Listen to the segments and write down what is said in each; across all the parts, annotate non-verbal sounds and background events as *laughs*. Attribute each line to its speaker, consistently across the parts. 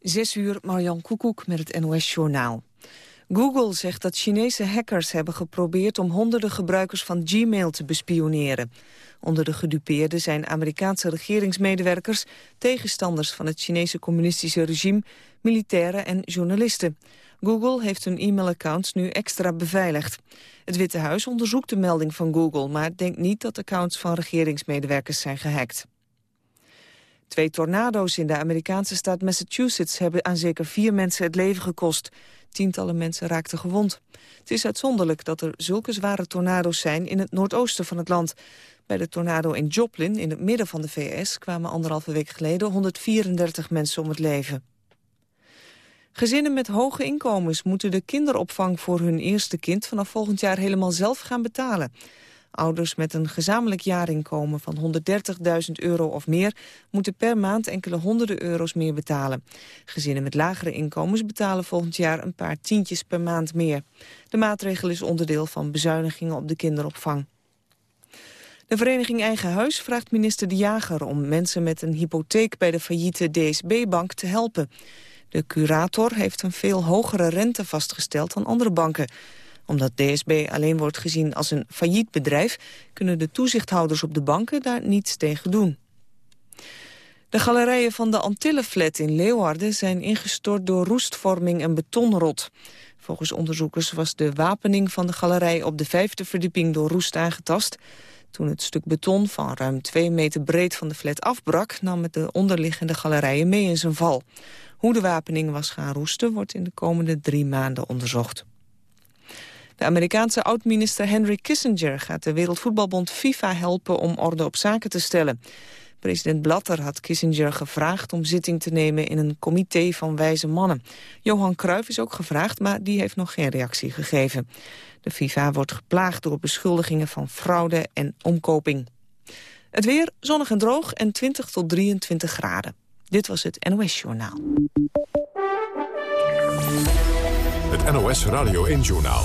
Speaker 1: Zes uur, Marjan Koekoek met het NOS-journaal. Google zegt dat Chinese hackers hebben geprobeerd om honderden gebruikers van Gmail te bespioneren. Onder de gedupeerden zijn Amerikaanse regeringsmedewerkers, tegenstanders van het Chinese communistische regime, militairen en journalisten. Google heeft hun e-mailaccounts nu extra beveiligd. Het Witte Huis onderzoekt de melding van Google, maar denkt niet dat accounts van regeringsmedewerkers zijn gehackt. Twee tornado's in de Amerikaanse staat Massachusetts hebben aan zeker vier mensen het leven gekost. Tientallen mensen raakten gewond. Het is uitzonderlijk dat er zulke zware tornado's zijn in het noordoosten van het land. Bij de tornado in Joplin, in het midden van de VS, kwamen anderhalve week geleden 134 mensen om het leven. Gezinnen met hoge inkomens moeten de kinderopvang voor hun eerste kind vanaf volgend jaar helemaal zelf gaan betalen. Ouders met een gezamenlijk jaarinkomen van 130.000 euro of meer... moeten per maand enkele honderden euro's meer betalen. Gezinnen met lagere inkomens betalen volgend jaar een paar tientjes per maand meer. De maatregel is onderdeel van bezuinigingen op de kinderopvang. De vereniging Eigen Huis vraagt minister De Jager om mensen met een hypotheek bij de failliete DSB-bank te helpen. De curator heeft een veel hogere rente vastgesteld dan andere banken omdat DSB alleen wordt gezien als een failliet bedrijf... kunnen de toezichthouders op de banken daar niets tegen doen. De galerijen van de Antillenflat in Leeuwarden zijn ingestort door roestvorming en betonrot. Volgens onderzoekers was de wapening van de galerij op de vijfde verdieping door roest aangetast. Toen het stuk beton van ruim twee meter breed van de flat afbrak... nam het de onderliggende galerijen mee in zijn val. Hoe de wapening was gaan roesten wordt in de komende drie maanden onderzocht. De Amerikaanse oud-minister Henry Kissinger gaat de Wereldvoetbalbond FIFA helpen om orde op zaken te stellen. President Blatter had Kissinger gevraagd om zitting te nemen in een comité van wijze mannen. Johan Cruijff is ook gevraagd, maar die heeft nog geen reactie gegeven. De FIFA wordt geplaagd door beschuldigingen van fraude en omkoping. Het weer zonnig en droog en 20 tot 23 graden. Dit was het NOS Journaal.
Speaker 2: Het NOS Radio 1 Journaal.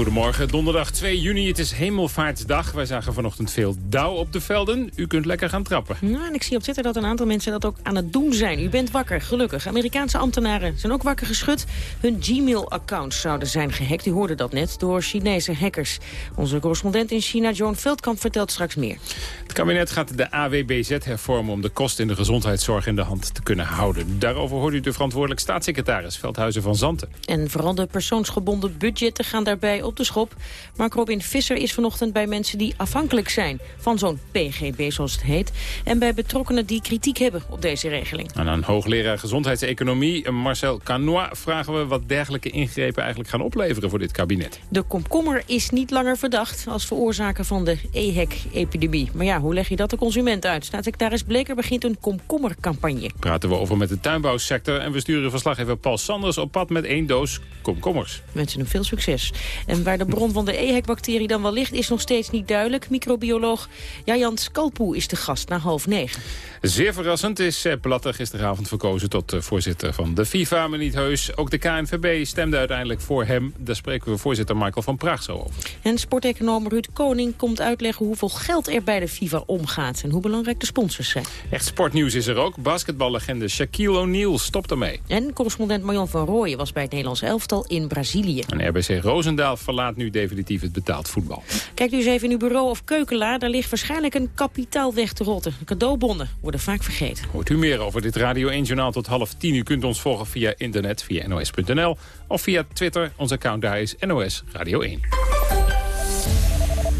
Speaker 3: Goedemorgen, donderdag 2 juni. Het is Hemelvaartsdag. Wij zagen vanochtend veel dauw op de velden. U kunt lekker gaan trappen.
Speaker 4: Nou, en ik zie op Twitter dat een aantal mensen dat ook aan het doen zijn. U bent wakker, gelukkig. Amerikaanse ambtenaren zijn ook wakker geschud. Hun Gmail-accounts zouden zijn gehackt. U hoorde dat net door Chinese hackers. Onze correspondent in China, Joan Veldkamp, vertelt straks meer.
Speaker 3: Het kabinet gaat de AWBZ hervormen om de kosten in de gezondheidszorg in de hand te kunnen houden. Daarover hoort u de verantwoordelijk staatssecretaris Veldhuizen van Zanten.
Speaker 4: En vooral de persoonsgebonden budgetten gaan daarbij op de schop. Mark Robin Visser is vanochtend bij mensen die afhankelijk zijn van zo'n PGB, zoals het heet. En bij betrokkenen die kritiek hebben op deze regeling.
Speaker 3: Aan hoogleraar gezondheidseconomie Marcel Canois vragen we wat dergelijke ingrepen eigenlijk gaan opleveren voor dit kabinet.
Speaker 4: De komkommer is niet langer verdacht als veroorzaker van de EHEC-epidemie. Maar ja, hoe leg je dat de consument uit? Staatssecretaris Bleker begint een komkommercampagne.
Speaker 3: Praten we over met de tuinbouwsector en we sturen verslaggever Paul Sanders op pad met één doos komkommers.
Speaker 4: We wensen hem veel succes. En waar de bron van de EHEC-bacterie dan wel ligt is nog steeds niet duidelijk. Microbioloog Jajan Skalpoe is de gast na half negen.
Speaker 3: Zeer verrassend is Sepp Blatter gisteravond verkozen tot eh, voorzitter van de FIFA, maar niet heus. Ook de KNVB stemde uiteindelijk voor hem. Daar spreken we voorzitter Michael van Praag zo over.
Speaker 4: En sporteconoom Ruud Koning komt uitleggen hoeveel geld er bij de FIFA omgaat... en hoe belangrijk de sponsors zijn.
Speaker 3: Echt sportnieuws is er ook. Basketballegende Shaquille O'Neal stopt ermee.
Speaker 4: En correspondent Marion van Rooyen was bij het Nederlands elftal in Brazilië.
Speaker 3: En RBC Roosendaal verlaat nu definitief het betaald voetbal.
Speaker 4: Kijkt u eens even in uw bureau of keukelaar. Daar ligt waarschijnlijk een kapitaal weg te rotten. Cadeaubonnen worden vaak vergeten.
Speaker 3: Hoort u meer over dit Radio 1 Journaal tot half tien. U kunt ons volgen via internet, via nos.nl of via Twitter. Ons account daar is NOS Radio 1.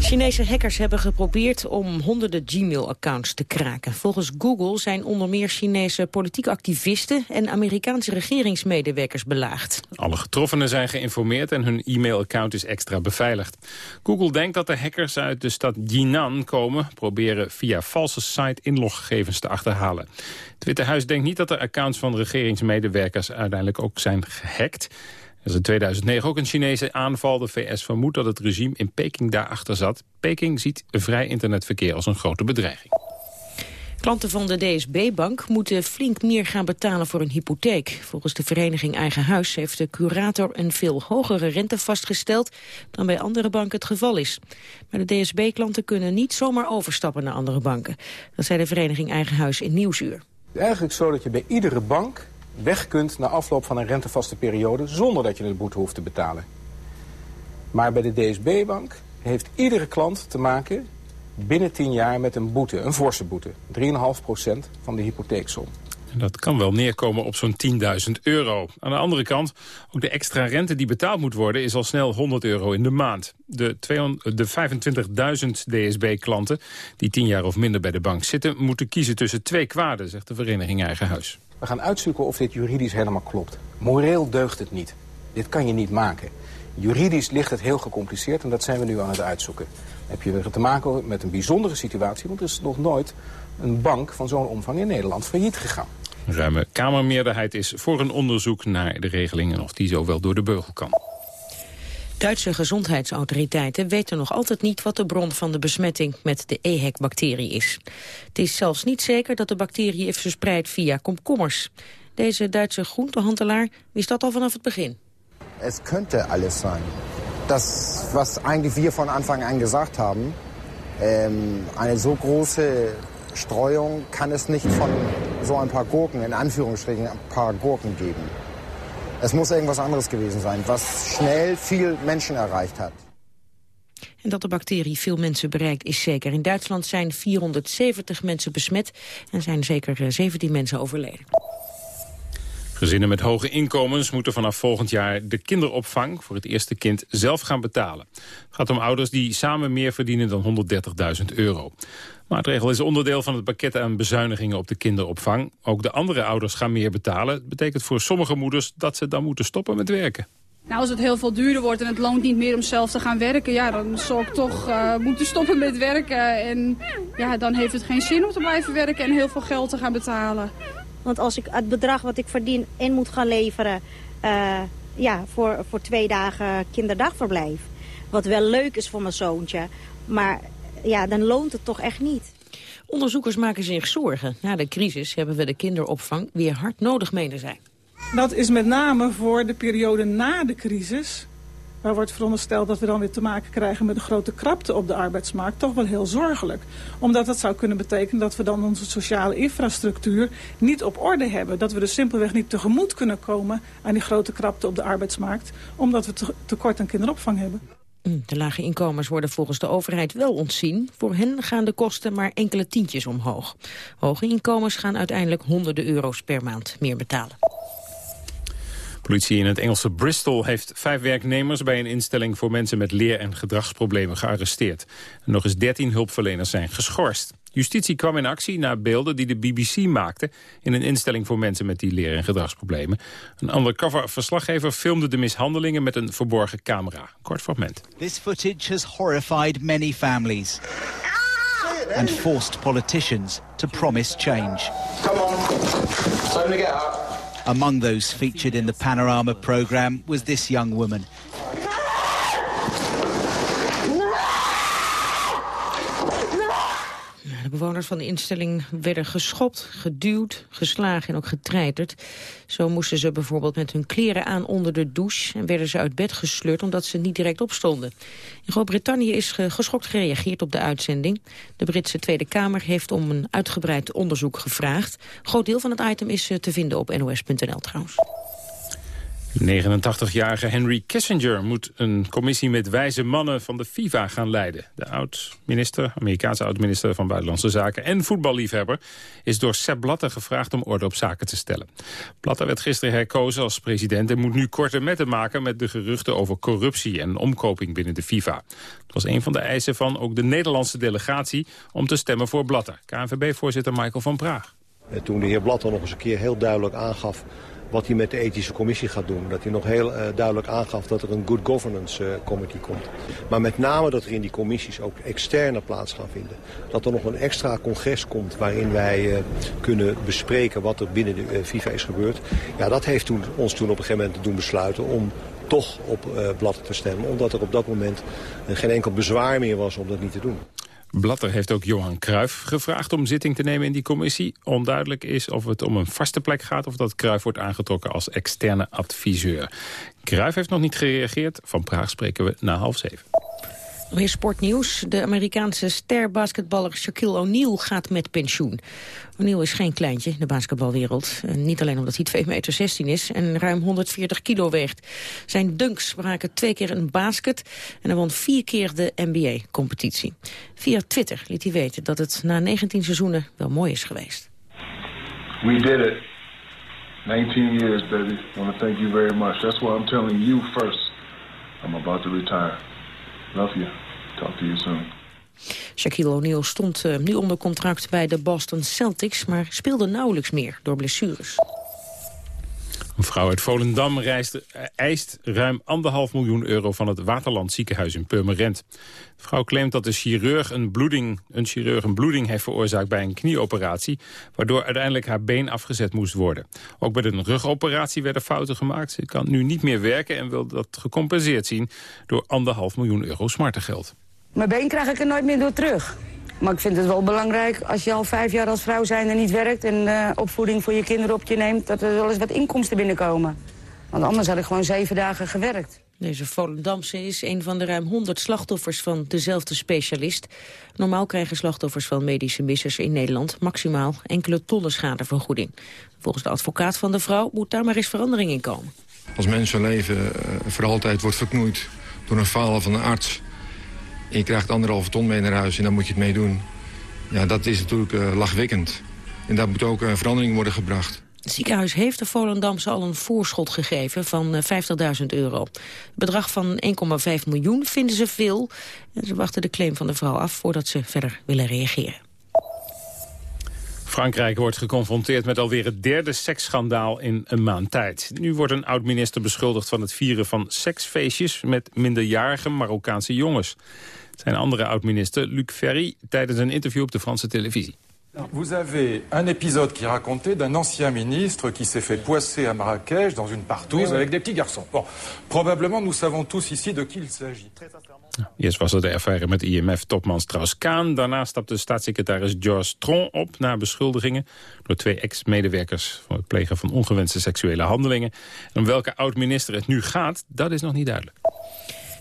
Speaker 4: Chinese hackers hebben geprobeerd om honderden Gmail-accounts te kraken. Volgens Google zijn onder meer Chinese politieke activisten en Amerikaanse regeringsmedewerkers belaagd.
Speaker 3: Alle getroffenen zijn geïnformeerd en hun e-mailaccount is extra beveiligd. Google denkt dat de hackers uit de stad Jinan komen, proberen via valse site inloggegevens te achterhalen. Het Witte Huis denkt niet dat de accounts van regeringsmedewerkers uiteindelijk ook zijn gehackt. Er is in 2009 ook een Chinese aanval. De VS vermoedt dat het regime in Peking daarachter zat. Peking ziet vrij internetverkeer als een grote bedreiging.
Speaker 4: Klanten van de DSB-bank moeten flink meer gaan betalen voor een hypotheek. Volgens de vereniging Eigen Huis heeft de curator een veel hogere rente vastgesteld dan bij andere banken het geval is. Maar de DSB-klanten kunnen niet zomaar overstappen naar andere banken. Dat zei de vereniging Eigen Huis in Nieuwsuur.
Speaker 5: Eigenlijk zo dat je bij iedere bank weg kunt na afloop van een rentevaste periode zonder dat je een boete hoeft te betalen. Maar bij de DSB-bank heeft iedere klant te maken binnen 10 jaar met een boete, een forse boete. 3,5% van de hypotheeksom.
Speaker 3: Dat kan wel neerkomen op zo'n 10.000 euro. Aan de andere kant, ook de extra rente die betaald moet worden... is al snel 100 euro in de maand. De, de 25.000 DSB-klanten die 10 jaar of minder bij de bank zitten... moeten kiezen tussen twee kwaden, zegt de vereniging Eigen Huis.
Speaker 5: We gaan uitzoeken of dit juridisch helemaal klopt. Moreel deugt het niet. Dit kan je niet maken. Juridisch ligt het heel gecompliceerd en dat zijn we nu aan het uitzoeken. Heb je te maken met een bijzondere situatie, want er is nog nooit een bank van zo'n omvang in Nederland failliet gegaan.
Speaker 3: Een ruime Kamermeerderheid is voor een onderzoek naar de regelingen of die zo wel door de beugel kan.
Speaker 4: Duitse gezondheidsautoriteiten weten nog altijd niet wat de bron van de besmetting met de EHEC-bacterie is. Het is zelfs niet zeker dat de bacterie is verspreid via komkommers. Deze Duitse groentehandelaar wist dat al vanaf het begin.
Speaker 6: Het könnte alles zijn. Dat was eigenlijk wir van Anfang an gesagt haben. Ähm, eine so große Streuung kann es nicht von so ein paar Gurken, in Anführungsstrichen ein paar Gurken geben. Es muss irgendwas anderes gewesen sein, was schnell viel Menschen erreicht hat.
Speaker 4: En dat de bacterie veel mensen bereikt is zeker. In Duitsland zijn 470 mensen besmet en zijn zeker 17 eh, mensen overleden.
Speaker 3: Gezinnen met hoge inkomens moeten vanaf volgend jaar de kinderopvang voor het eerste kind zelf gaan betalen. Het gaat om ouders die samen meer verdienen dan 130.000 euro. Maatregel is onderdeel van het pakket aan bezuinigingen op de kinderopvang. Ook de andere ouders gaan meer betalen. Het betekent voor sommige moeders dat ze dan moeten stoppen met werken.
Speaker 7: Nou, als het heel veel duurder wordt en het loont niet meer om zelf te gaan werken... ja, dan zal ik toch uh, moeten stoppen met werken. En ja, dan heeft het geen zin om te blijven werken en heel veel geld te gaan betalen.
Speaker 8: Want als ik het bedrag wat ik verdien in moet gaan leveren... Uh, ja, voor, voor twee dagen kinderdagverblijf... wat wel leuk is voor mijn zoontje... maar ja, dan loont het toch echt niet.
Speaker 4: Onderzoekers maken zich zorgen. Na de crisis hebben we de kinderopvang weer hard nodig menen zijn.
Speaker 9: Dat is met name voor de periode na de crisis... waar wordt verondersteld dat we dan weer te maken krijgen met een grote krapte op de arbeidsmarkt... toch wel heel zorgelijk. Omdat dat zou kunnen betekenen dat we dan onze sociale infrastructuur niet op orde hebben. Dat we dus simpelweg niet tegemoet kunnen komen aan die grote krapte op de arbeidsmarkt... omdat we tekort aan kinderopvang hebben.
Speaker 4: Mm, de lage inkomens worden volgens de overheid wel ontzien. Voor hen gaan de kosten maar enkele tientjes omhoog. Hoge inkomens gaan uiteindelijk honderden euro's per maand meer betalen.
Speaker 3: Politie in het Engelse Bristol heeft vijf werknemers bij een instelling voor mensen met leer- en gedragsproblemen gearresteerd. En nog eens dertien hulpverleners zijn geschorst. Justitie kwam in actie na beelden die de BBC maakte... in een instelling voor mensen met die leer- en gedragsproblemen. Een undercover-verslaggever filmde de mishandelingen met een verborgen camera. Kort fragment.
Speaker 10: This footage has horrified many families and forced politicians to promise change. Come on, time to get up. Among those featured in the Panorama program was this young woman.
Speaker 4: Bewoners van de instelling werden geschopt, geduwd, geslagen en ook getreiterd. Zo moesten ze bijvoorbeeld met hun kleren aan onder de douche... en werden ze uit bed gesleurd omdat ze niet direct opstonden. In Groot-Brittannië is geschokt gereageerd op de uitzending. De Britse Tweede Kamer heeft om een uitgebreid onderzoek gevraagd. Een groot deel van het item is eh, te vinden op nos.nl trouwens.
Speaker 3: 89-jarige Henry Kissinger moet een commissie met wijze mannen van de FIFA gaan leiden. De oud-minister, Amerikaanse oud-minister van Buitenlandse Zaken en voetballiefhebber is door Sepp Blatter gevraagd om orde op zaken te stellen. Blatter werd gisteren herkozen als president en moet nu korte metten maken met de geruchten over corruptie en omkoping binnen de FIFA. Het was een van de eisen van ook de Nederlandse delegatie om te stemmen voor Blatter. KNVB-voorzitter Michael van Praag.
Speaker 11: Toen de heer Blatter nog eens een keer heel duidelijk aangaf wat hij met de ethische commissie gaat doen. Dat hij nog heel uh, duidelijk aangaf dat er een good governance uh, committee komt. Maar met name dat er in die commissies ook externe plaats gaan vinden. Dat er nog een extra congres komt waarin wij uh, kunnen bespreken wat er binnen de FIFA is gebeurd. Ja, dat heeft toen, ons toen op een gegeven moment doen besluiten om toch op blad te stemmen. Omdat er op dat moment geen enkel bezwaar meer was om dat niet te doen.
Speaker 3: Blatter heeft ook Johan Cruijff gevraagd om zitting te nemen in die commissie. Onduidelijk is of het om een vaste plek gaat... of dat Cruijff wordt aangetrokken als externe adviseur. Cruijff heeft nog niet gereageerd. Van Praag spreken we na half zeven.
Speaker 4: Weer sportnieuws. De Amerikaanse sterbasketballer Shaquille O'Neal gaat met pensioen. O'Neal is geen kleintje in de basketbalwereld. niet alleen omdat hij 2 meter 16 is en ruim 140 kilo weegt. Zijn dunks braken twee keer een basket en hij won vier keer de NBA-competitie. Via Twitter liet hij weten dat het na 19 seizoenen wel mooi is geweest.
Speaker 12: We did it. 19 years, baby. I want to thank you very much. That's why I'm telling you first. I'm about to retire. Love you. Talk to you soon.
Speaker 4: Shaquille O'Neal stond uh, nu onder contract bij de Boston Celtics... maar speelde nauwelijks meer door blessures.
Speaker 3: Een vrouw uit Volendam reist, eh, eist ruim anderhalf miljoen euro van het Waterland ziekenhuis in Purmerend. De vrouw claimt dat de chirurg een bloeding, een chirurg een bloeding heeft veroorzaakt bij een knieoperatie, waardoor uiteindelijk haar been afgezet moest worden. Ook bij een rugoperatie werden fouten gemaakt. Ze kan nu niet meer werken en wil dat gecompenseerd zien door anderhalf miljoen euro smartengeld.
Speaker 13: Mijn been krijg ik er nooit meer door terug. Maar ik vind het wel belangrijk als je al vijf jaar als vrouw zijn en niet werkt... en uh, opvoeding voor je kinderen op je neemt, dat er wel eens wat inkomsten binnenkomen. Want anders had ik gewoon zeven dagen gewerkt.
Speaker 4: Deze Volendamse is een van de ruim 100 slachtoffers van dezelfde specialist. Normaal krijgen slachtoffers van medische missers in Nederland maximaal enkele tonnen schadevergoeding. Volgens de advocaat van de vrouw moet daar maar eens verandering in komen.
Speaker 14: Als mensenleven uh, voor altijd wordt verknoeid door een falen van een arts je krijgt anderhalve ton mee naar huis en dan moet je het mee doen. Ja, dat is natuurlijk uh, lachwekkend. En daar moet ook een verandering worden gebracht.
Speaker 4: Het ziekenhuis heeft de Volendamse al een voorschot gegeven van 50.000 eh, euro. Het bedrag van 1,5 miljoen vinden ze veel. En ze wachten de claim van de vrouw af voordat ze verder willen reageren.
Speaker 3: Frankrijk wordt geconfronteerd met alweer het derde seksschandaal in een maand tijd. Nu wordt een oud-minister beschuldigd van het vieren van seksfeestjes met minderjarige Marokkaanse jongens zijn andere oud-minister Luc Ferry tijdens een interview op de Franse televisie.
Speaker 15: Vous avez un épisode qui racontait d'un ancien ministre qui s'est fait poisser à Marrakech dans une partouze avec des petits garçons. Bon, probablement nous savons tous ici de qui il s'agit.
Speaker 3: Eerst was er de affaire met IMF-topman Strauss-Kaan. Daarna stapte staatssecretaris Georges Tron op na beschuldigingen... door twee ex-medewerkers van het plegen van ongewenste seksuele handelingen. En om welke oud-minister het nu gaat, dat is nog niet duidelijk.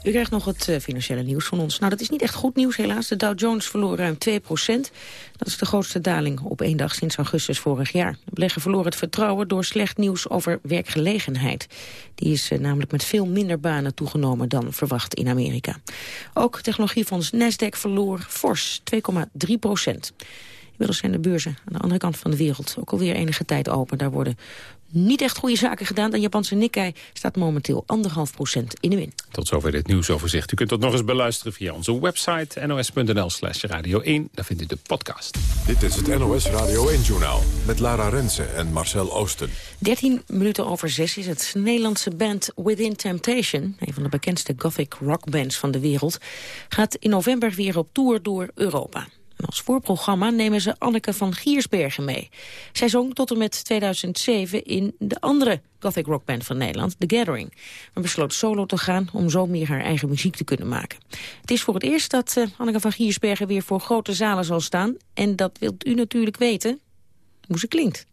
Speaker 4: U krijgt nog het uh, financiële nieuws van ons. Nou, dat is niet echt goed nieuws helaas. De Dow Jones verloor ruim 2 procent. Dat is de grootste daling op één dag sinds augustus vorig jaar. De belegger verloor het vertrouwen door slecht nieuws over werkgelegenheid. Die is uh, namelijk met veel minder banen toegenomen dan verwacht in Amerika. Ook technologiefonds Nasdaq verloor fors 2,3 procent. Inmiddels zijn de beurzen aan de andere kant van de wereld ook alweer enige tijd open. Daar worden niet echt goede zaken gedaan. De Japanse Nikkei staat momenteel anderhalf procent in de win.
Speaker 3: Tot zover dit nieuwsoverzicht. U kunt dat nog eens beluisteren via onze website nos.nl slash radio 1. Daar vindt u de podcast.
Speaker 2: Dit is het NOS Radio 1-journaal met Lara Rensen en Marcel Oosten.
Speaker 4: 13 minuten over 6 is het Nederlandse band Within Temptation... een van de bekendste gothic rockbands van de wereld... gaat in november weer op tour door Europa als voorprogramma nemen ze Anneke van Giersbergen mee. Zij zong tot en met 2007 in de andere gothic rockband van Nederland, The Gathering. Maar besloot solo te gaan om zo meer haar eigen muziek te kunnen maken. Het is voor het eerst dat uh, Anneke van Giersbergen weer voor grote zalen zal staan. En dat wilt u natuurlijk weten hoe ze klinkt.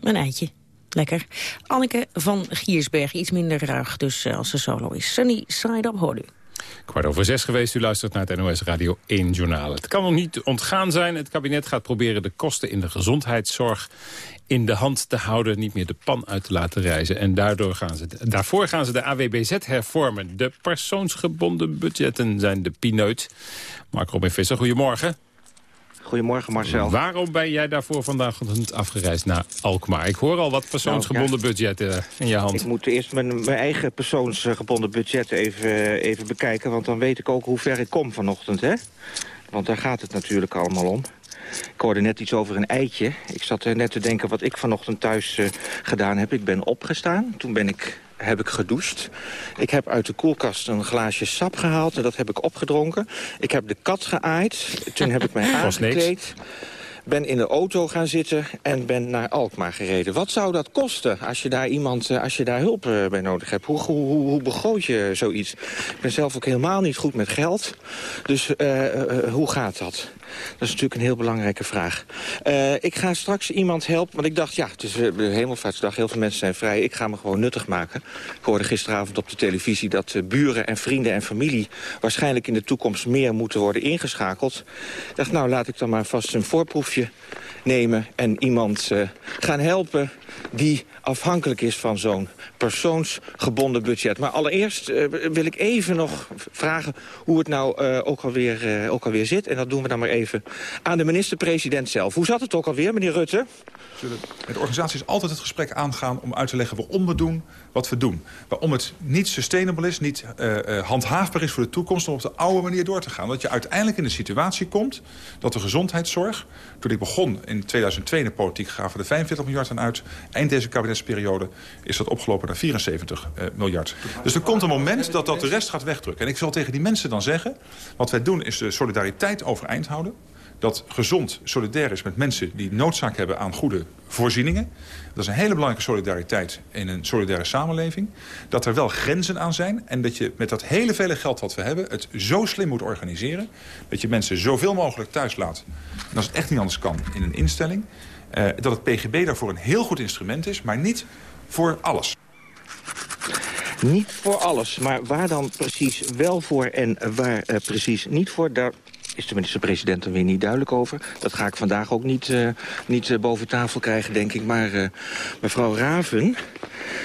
Speaker 4: Een eitje. Lekker. Anneke van Giersberg, iets minder ruig dus eh, als ze solo is. Sunny Side Up hoor u.
Speaker 3: Kwart over zes geweest, u luistert naar het NOS Radio 1 Journaal. Het kan nog niet ontgaan zijn. Het kabinet gaat proberen de kosten in de gezondheidszorg in de hand te houden, niet meer de pan uit te laten reizen. En daardoor gaan ze, daarvoor gaan ze de AWBZ hervormen. De persoonsgebonden budgetten zijn de pineut. Mark Robin Visser, goedemorgen.
Speaker 16: Goedemorgen Marcel.
Speaker 3: Waarom ben jij daarvoor vandaag afgereisd naar Alkmaar? Ik hoor al wat persoonsgebonden nou, budgetten in je hand.
Speaker 16: Ik moet eerst mijn, mijn eigen persoonsgebonden budget even, even bekijken... want dan weet ik ook hoe ver ik kom vanochtend, hè? Want daar gaat het natuurlijk allemaal om. Ik hoorde net iets over een eitje. Ik zat er net te denken wat ik vanochtend thuis uh, gedaan heb. Ik ben opgestaan. Toen ben ik heb ik gedoucht. Ik heb uit de koelkast een glaasje sap gehaald en dat heb ik opgedronken. Ik heb de kat geaaid. Toen heb ik mij *laughs* aangekleed ben in de auto gaan zitten en ben naar Alkmaar gereden. Wat zou dat kosten als je daar, iemand, eh, als je daar hulp eh, bij nodig hebt? Hoe, hoe, hoe begroot je zoiets? Ik ben zelf ook helemaal niet goed met geld. Dus uh, hoe gaat dat? Dat is natuurlijk een heel belangrijke vraag. Uh, ik ga straks iemand helpen, want ik dacht, ja, het is de hemelvaartsdag. Heel veel mensen zijn vrij. Ik ga me gewoon nuttig maken. Ik hoorde gisteravond op de televisie dat uh, buren en vrienden en familie... waarschijnlijk in de toekomst meer moeten worden ingeschakeld. Ik dacht, nou, laat ik dan maar vast een voorproefje nemen en iemand uh, gaan helpen die afhankelijk is van zo'n persoonsgebonden budget. Maar allereerst uh, wil ik even nog vragen hoe het nou uh, ook, alweer, ook alweer zit. En dat doen we dan maar even aan de minister-president zelf. Hoe zat het ook alweer, meneer Rutte?
Speaker 17: Zullen met organisaties altijd het gesprek aangaan om uit te leggen waarom we doen wat we doen. Waarom het niet sustainable is, niet handhaafbaar is voor de toekomst... om op de oude manier door te gaan. Dat je uiteindelijk in de situatie komt dat de gezondheidszorg... toen ik begon in 2002 in de politiek gaven er 45 miljard aan uit. Eind deze kabinetsperiode is dat opgelopen naar 74 uh, miljard. Dus er komt een moment dat dat de rest gaat wegdrukken. En ik zal tegen die mensen dan zeggen... wat wij doen is de solidariteit overeind houden dat gezond solidair is met mensen die noodzaak hebben aan goede voorzieningen. Dat is een hele belangrijke solidariteit in een solidaire samenleving. Dat er wel grenzen aan zijn en dat je met dat hele vele geld wat we hebben... het zo slim moet organiseren dat je mensen zoveel mogelijk thuis laat. En als het echt niet anders kan in een instelling... Uh, dat het PGB daarvoor een heel goed instrument is, maar niet voor alles.
Speaker 16: Niet voor alles, maar waar dan precies wel voor en waar uh, precies niet voor... is de minister-president er weer niet duidelijk over. Dat ga ik vandaag ook niet, uh, niet uh, boven tafel krijgen, denk ik. Maar uh, mevrouw Raven,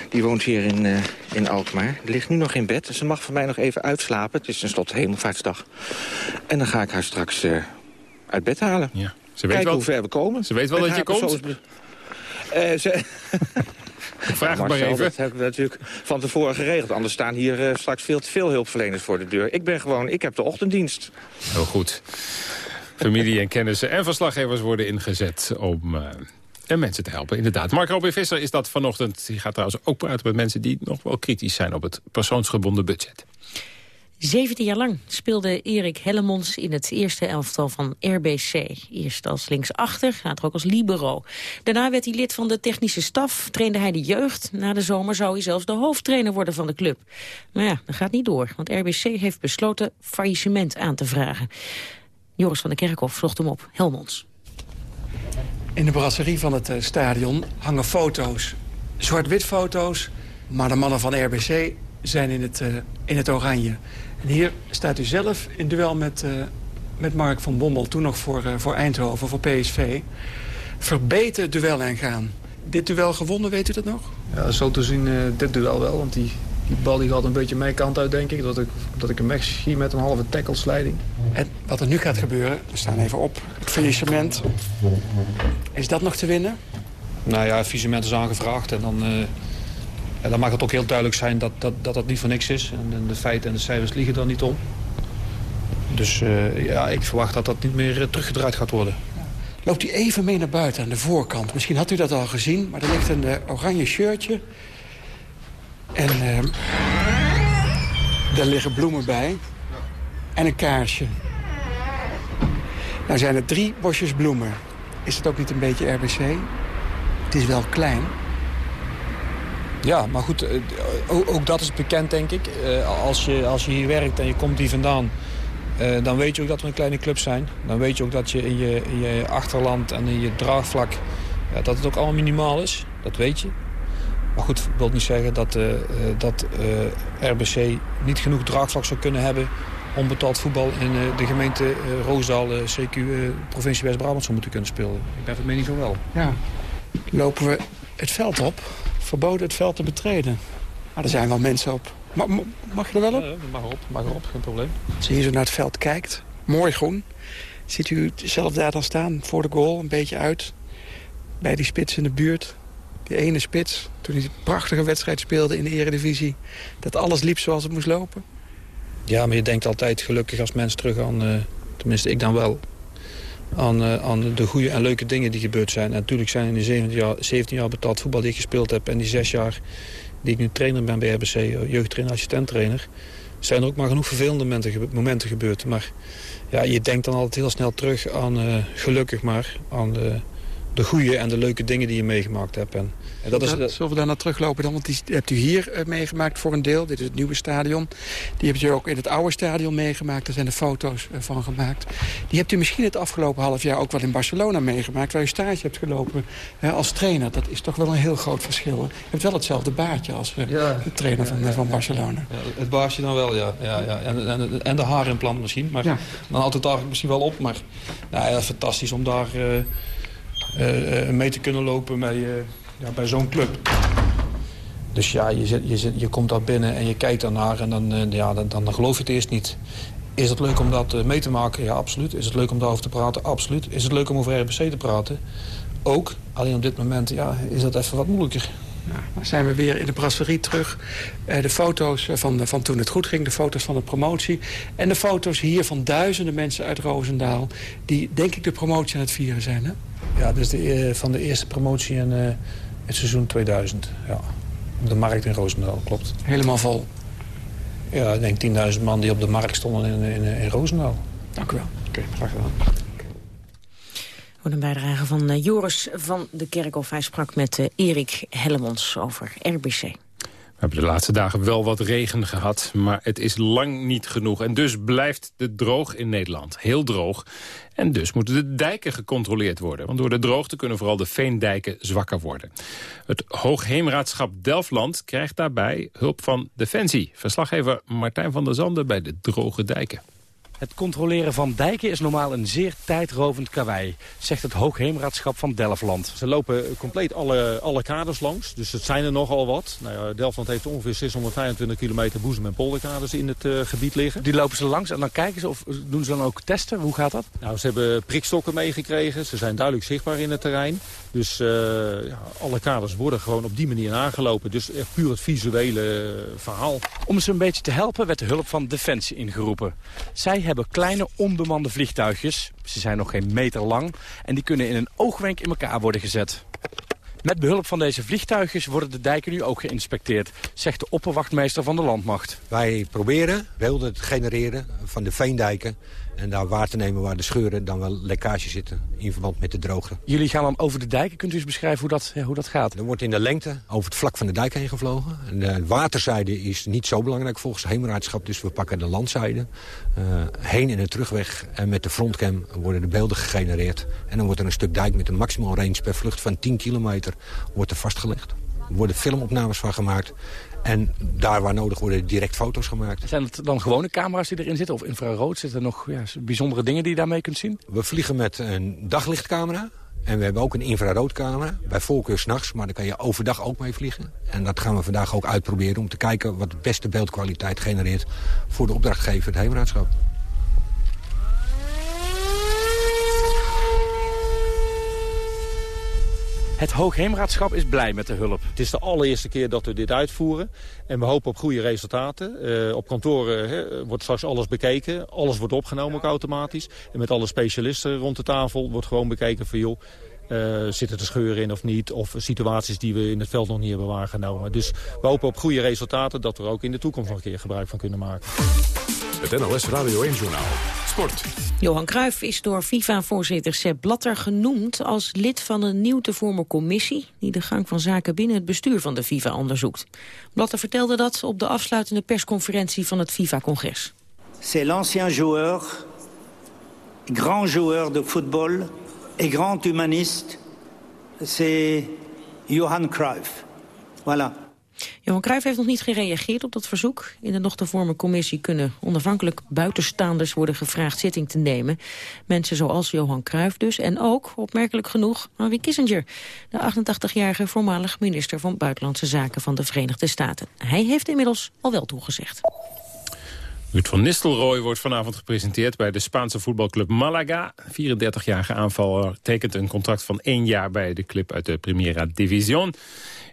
Speaker 16: die woont hier in, in Alkmaar, die ligt nu nog in bed. Ze mag van mij nog even uitslapen. Het is tenslotte hemelvaartsdag. En dan ga ik haar straks uit bed halen. Ja. Ze weet Kijken wel, hoe ver we komen.
Speaker 3: Ze weet wel dat je komt.
Speaker 16: ze... *laughs*
Speaker 3: Ik vraag het maar even.
Speaker 16: Dat hebben we natuurlijk van tevoren geregeld. Anders staan hier uh, straks veel te veel hulpverleners voor de deur. Ik ben gewoon, ik heb de ochtenddienst.
Speaker 3: Heel goed. Familie en kennissen en verslaggevers worden ingezet om... Uh, En mensen te helpen, inderdaad. Mark Robin Visser is dat vanochtend. Die gaat trouwens ook praten met mensen die nog wel kritisch zijn op het persoonsgebonden budget.
Speaker 4: 17 jaar lang speelde Erik Hellemons in het eerste elftal van RBC. Eerst als linksachter, later ook als libero. Daarna werd hij lid van de technische staf, trainde hij de jeugd. Na de zomer zou hij zelfs de hoofdtrainer worden van de club. Maar ja, dat gaat niet door, want RBC heeft besloten faillissement aan te vragen. Joris van der Kerkhof zocht hem op, Helmonds.
Speaker 18: In de brasserie van het eh, stadion hangen foto's. Zwart-wit foto's, maar de mannen van RBC zijn in het, uh, in het oranje. En hier staat u zelf in duel met, uh, met Mark van Bommel, toen nog voor, uh, voor Eindhoven, voor PSV. Verbeten duel aangaan. Dit duel gewonnen, weet u dat nog?
Speaker 19: Ja, zo te zien dit duel wel, want die, die bal die gaat een beetje mijn kant uit, denk ik. Dat ik, dat ik hem wegschiet met een halve tackle-slijding.
Speaker 18: En wat er nu gaat gebeuren, we staan even op, het faillissement. Is dat nog te winnen?
Speaker 19: Nou ja, het faillissement is aangevraagd en dan... En dan mag het ook heel duidelijk zijn dat dat, dat, dat niet voor niks is. En de feiten en de cijfers liegen daar niet om. Dus uh, ja, ik verwacht dat dat niet meer uh, teruggedraaid gaat worden.
Speaker 18: Loopt u even mee naar buiten aan de voorkant. Misschien had u dat al gezien, maar er ligt een uh, oranje shirtje. En daar liggen bloemen bij. En een kaarsje. Nou zijn er drie bosjes bloemen. Is het ook niet een beetje RBC? Het is wel klein.
Speaker 19: Ja, maar goed, ook dat is bekend, denk ik. Als je, als je hier werkt en je komt hier vandaan... dan weet je ook dat we een kleine club zijn. Dan weet je ook dat je in je, je achterland en in je draagvlak... Ja, dat het ook allemaal minimaal is. Dat weet je. Maar goed, dat wil niet zeggen dat, dat RBC niet genoeg draagvlak zou kunnen hebben... om betaald voetbal in de gemeente Roosdaal, CQ, provincie West-Brabant zou moeten kunnen spelen. Ik ben van mening van wel.
Speaker 18: Ja. Lopen we het veld op? Verboden het veld te betreden. Maar er zijn wel mensen op. Mag, mag je er wel op?
Speaker 19: Ja, mag erop, mag erop, geen probleem.
Speaker 18: Als je hier zo naar het veld kijkt, mooi groen. Ziet u zelf daar dan staan, voor de goal, een beetje uit. Bij die spits in de buurt. Die ene spits, toen hij een prachtige wedstrijd speelde in de eredivisie. Dat alles liep zoals het moest lopen.
Speaker 19: Ja, maar je denkt altijd gelukkig als mens terug aan... Uh, tenminste, ik dan wel aan, uh, aan de goede en leuke dingen die gebeurd zijn. En natuurlijk zijn in die 17 jaar, 17 jaar betaald voetbal die ik gespeeld heb... en die 6 jaar die ik nu trainer ben bij RBC, eh, jeugdtrainer, assistenttrainer... zijn er ook maar genoeg vervelende momenten, gebeurd. Maar ja, je denkt dan altijd heel snel terug aan, uh, gelukkig maar, aan de, de goede en de leuke dingen die je meegemaakt hebt. En,
Speaker 18: en dat is, Zullen we daar naar teruglopen dan? Want die hebt u hier uh, meegemaakt voor een deel. Dit is het nieuwe stadion. Die hebt u ook in het oude stadion meegemaakt. Daar zijn de foto's uh, van gemaakt. Die hebt u misschien het afgelopen half jaar ook wel in Barcelona meegemaakt. Waar u stage hebt gelopen uh, als trainer. Dat is toch wel een heel groot verschil. U hebt wel hetzelfde baardje als ja, de trainer van, ja, van Barcelona.
Speaker 19: Ja, het baardje dan wel, ja. ja, ja. En, en, en de harimplant misschien. Maar dan houdt het daar misschien wel op. Maar nou, ja, fantastisch om daar... Uh, mee te kunnen lopen uh, ja, bij zo'n club. Dus ja, je, zit, je, zit, je komt daar binnen en je kijkt daarnaar en dan, uh, ja, dan, dan, geloof je het eerst niet. Is het leuk om dat mee te maken? Ja, absoluut. Is het leuk om daarover te praten? Absoluut. Is het leuk om over RBC te praten? Ook. Alleen op dit moment ja, is dat even wat moeilijker.
Speaker 18: Nou, dan zijn we weer in de brasserie terug. Uh, de foto's van, van toen het goed ging, de foto's van de promotie. En de foto's hier van duizenden mensen uit Roosendaal... die, denk ik, de promotie aan het vieren zijn, hè?
Speaker 19: Ja, dus de, van de eerste promotie uh, het seizoen 2000. Ja. Op de markt in Roosendaal, klopt.
Speaker 18: Helemaal vol?
Speaker 19: Ja, ik denk 10.000 man die op de markt stonden in, in, in Roosendaal.
Speaker 18: Dank u wel.
Speaker 19: Oké, okay, graag gedaan.
Speaker 4: Een bijdrage van uh, Joris van de Kerkhof. Hij sprak met uh, Erik Hellemons over RBC.
Speaker 3: Hebben de laatste dagen wel wat regen gehad, maar het is lang niet genoeg. En dus blijft het droog in Nederland. Heel droog. En dus moeten de dijken gecontroleerd worden. Want door de droogte kunnen vooral de veendijken zwakker worden. Het Hoogheemraadschap Delfland krijgt daarbij hulp van Defensie. Verslaggever Martijn van der Zanden bij de droge dijken.
Speaker 20: Het controleren van dijken is normaal een zeer tijdrovend karwei, zegt het Hoogheemraadschap van Delfland.
Speaker 21: Ze lopen compleet alle, alle kaders langs, dus het zijn er nogal wat. Nou ja, Delfland heeft ongeveer 625 kilometer boezem- en polderkaders in het uh, gebied liggen.
Speaker 20: Die lopen ze langs en dan kijken ze of doen ze dan ook testen? Hoe gaat dat?
Speaker 21: Nou, ze hebben prikstokken meegekregen, ze zijn duidelijk zichtbaar in het terrein. Dus uh, ja, alle kaders worden gewoon op die manier aangelopen. Dus echt puur het visuele verhaal.
Speaker 20: Om ze een beetje te helpen werd de hulp van Defensie ingeroepen. Zij hebben kleine onbemande vliegtuigjes. Ze zijn nog geen meter lang en die kunnen in een oogwenk in elkaar worden gezet. Met behulp van deze vliegtuigjes worden de dijken nu ook geïnspecteerd, zegt de opperwachtmeester van de landmacht.
Speaker 22: Wij proberen beelden te genereren van de veendijken en daar waar te nemen waar de scheuren dan wel lekkage zitten in verband met de droogte.
Speaker 20: Jullie gaan dan over de dijken. Kunt u eens beschrijven hoe dat, hoe dat gaat?
Speaker 22: Er wordt in de lengte over het vlak van de dijk heen gevlogen. En de waterzijde is niet zo belangrijk volgens het hemelraadschap. Dus we pakken de landzijde uh, heen en de terugweg. En met de frontcam worden de beelden gegenereerd. En dan wordt er een stuk dijk met een maximaal range per vlucht van 10 kilometer wordt er vastgelegd. Er worden filmopnames van gemaakt. En daar waar nodig worden direct foto's gemaakt.
Speaker 20: Zijn het dan gewone camera's die erin zitten? Of infrarood? Zitten er nog ja, bijzondere dingen die je daarmee kunt zien?
Speaker 22: We vliegen met een daglichtcamera. En we hebben ook een infraroodcamera. Bij voorkeur s'nachts, maar daar kan je overdag ook mee vliegen. En dat gaan we vandaag ook uitproberen om te kijken wat de beste beeldkwaliteit genereert voor de opdrachtgever, het Heemraadschap.
Speaker 20: Het Hoogheemraadschap is blij met de hulp.
Speaker 21: Het is de allereerste keer dat we dit uitvoeren. En we hopen op goede resultaten. Uh, op kantoren wordt straks alles bekeken. Alles wordt opgenomen ook automatisch. En met alle specialisten rond de tafel wordt gewoon bekeken van... joh, uh, zitten er scheuren in of niet? Of situaties die we in het veld nog niet hebben waargenomen. Dus we hopen op goede resultaten dat we er ook in de toekomst nog een keer gebruik van kunnen maken.
Speaker 2: Het NOS Radio 1-journaal. Sport.
Speaker 4: Johan Cruijff is door FIFA-voorzitter Sepp Blatter genoemd als lid van een nieuw te vormen commissie die de gang van zaken binnen het bestuur van de FIFA onderzoekt. Blatter vertelde dat op de afsluitende persconferentie van het FIFA-congres.
Speaker 23: C'est l'ancien joueur, grand joueur de football et grand humaniste, c'est Johan Cruijff. Voilà.
Speaker 4: Johan Cruijff heeft nog niet gereageerd op dat verzoek. In de nog te vormen commissie kunnen onafhankelijk buitenstaanders worden gevraagd zitting te nemen. Mensen zoals Johan Cruijff dus. En ook, opmerkelijk genoeg, Henry Kissinger. De 88-jarige voormalig minister van Buitenlandse Zaken van de Verenigde Staten. Hij heeft inmiddels al wel toegezegd.
Speaker 3: Ruud van Nistelrooy wordt vanavond gepresenteerd bij de Spaanse voetbalclub Malaga. 34-jarige aanvaller tekent een contract van één jaar bij de club uit de Primera División.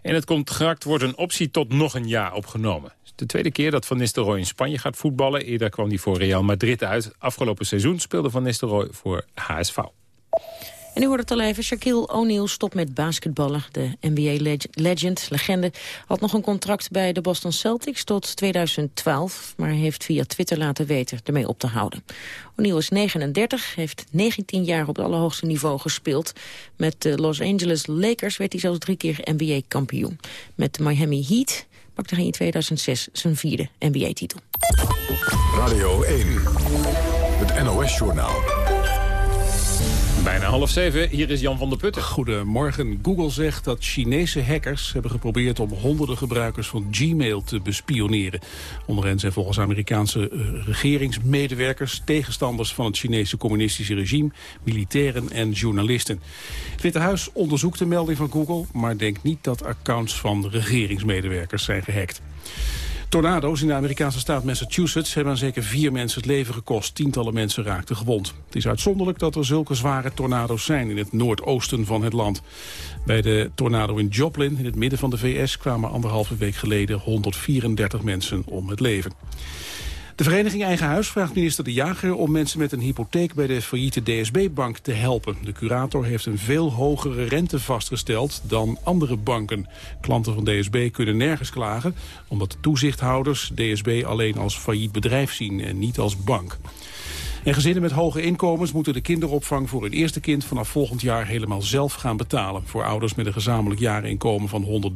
Speaker 3: En het contract wordt een optie tot nog een jaar opgenomen. De tweede keer dat Van Nistelrooy in Spanje gaat voetballen. Eerder kwam hij voor Real Madrid uit. Afgelopen seizoen speelde Van Nistelrooy voor HSV.
Speaker 4: En u hoort het al even, Shaquille O'Neal stopt met basketballen. De NBA-legend, legende, had nog een contract bij de Boston Celtics tot 2012... maar heeft via Twitter laten weten ermee op te houden. O'Neal is 39, heeft 19 jaar op het allerhoogste niveau gespeeld. Met de Los Angeles Lakers werd hij zelfs drie keer NBA-kampioen. Met de Miami Heat pakte hij in 2006 zijn vierde NBA-titel.
Speaker 2: Radio 1, het NOS-journaal.
Speaker 3: Bijna half zeven, hier is Jan van der Putten.
Speaker 24: Goedemorgen. Google zegt dat Chinese hackers hebben geprobeerd om honderden gebruikers van Gmail te bespioneren. Onder hen zijn volgens Amerikaanse uh, regeringsmedewerkers, tegenstanders van het Chinese communistische regime, militairen en journalisten. Het Witte Huis onderzoekt de melding van Google, maar denkt niet dat accounts van regeringsmedewerkers zijn gehackt. Tornado's in de Amerikaanse staat Massachusetts hebben aan zeker vier mensen het leven gekost. Tientallen mensen raakten gewond. Het is uitzonderlijk dat er zulke zware tornado's zijn in het noordoosten van het land. Bij de tornado in Joplin, in het midden van de VS, kwamen anderhalve week geleden 134 mensen om het leven. De vereniging Eigen Huis vraagt minister De Jager om mensen met een hypotheek bij de failliete DSB-bank te helpen. De curator heeft een veel hogere rente vastgesteld dan andere banken. Klanten van DSB kunnen nergens klagen, omdat de toezichthouders DSB alleen als failliet bedrijf zien en niet als bank. En gezinnen met hoge inkomens moeten de kinderopvang voor hun eerste kind vanaf volgend jaar helemaal zelf gaan betalen. Voor ouders met een gezamenlijk jaarinkomen van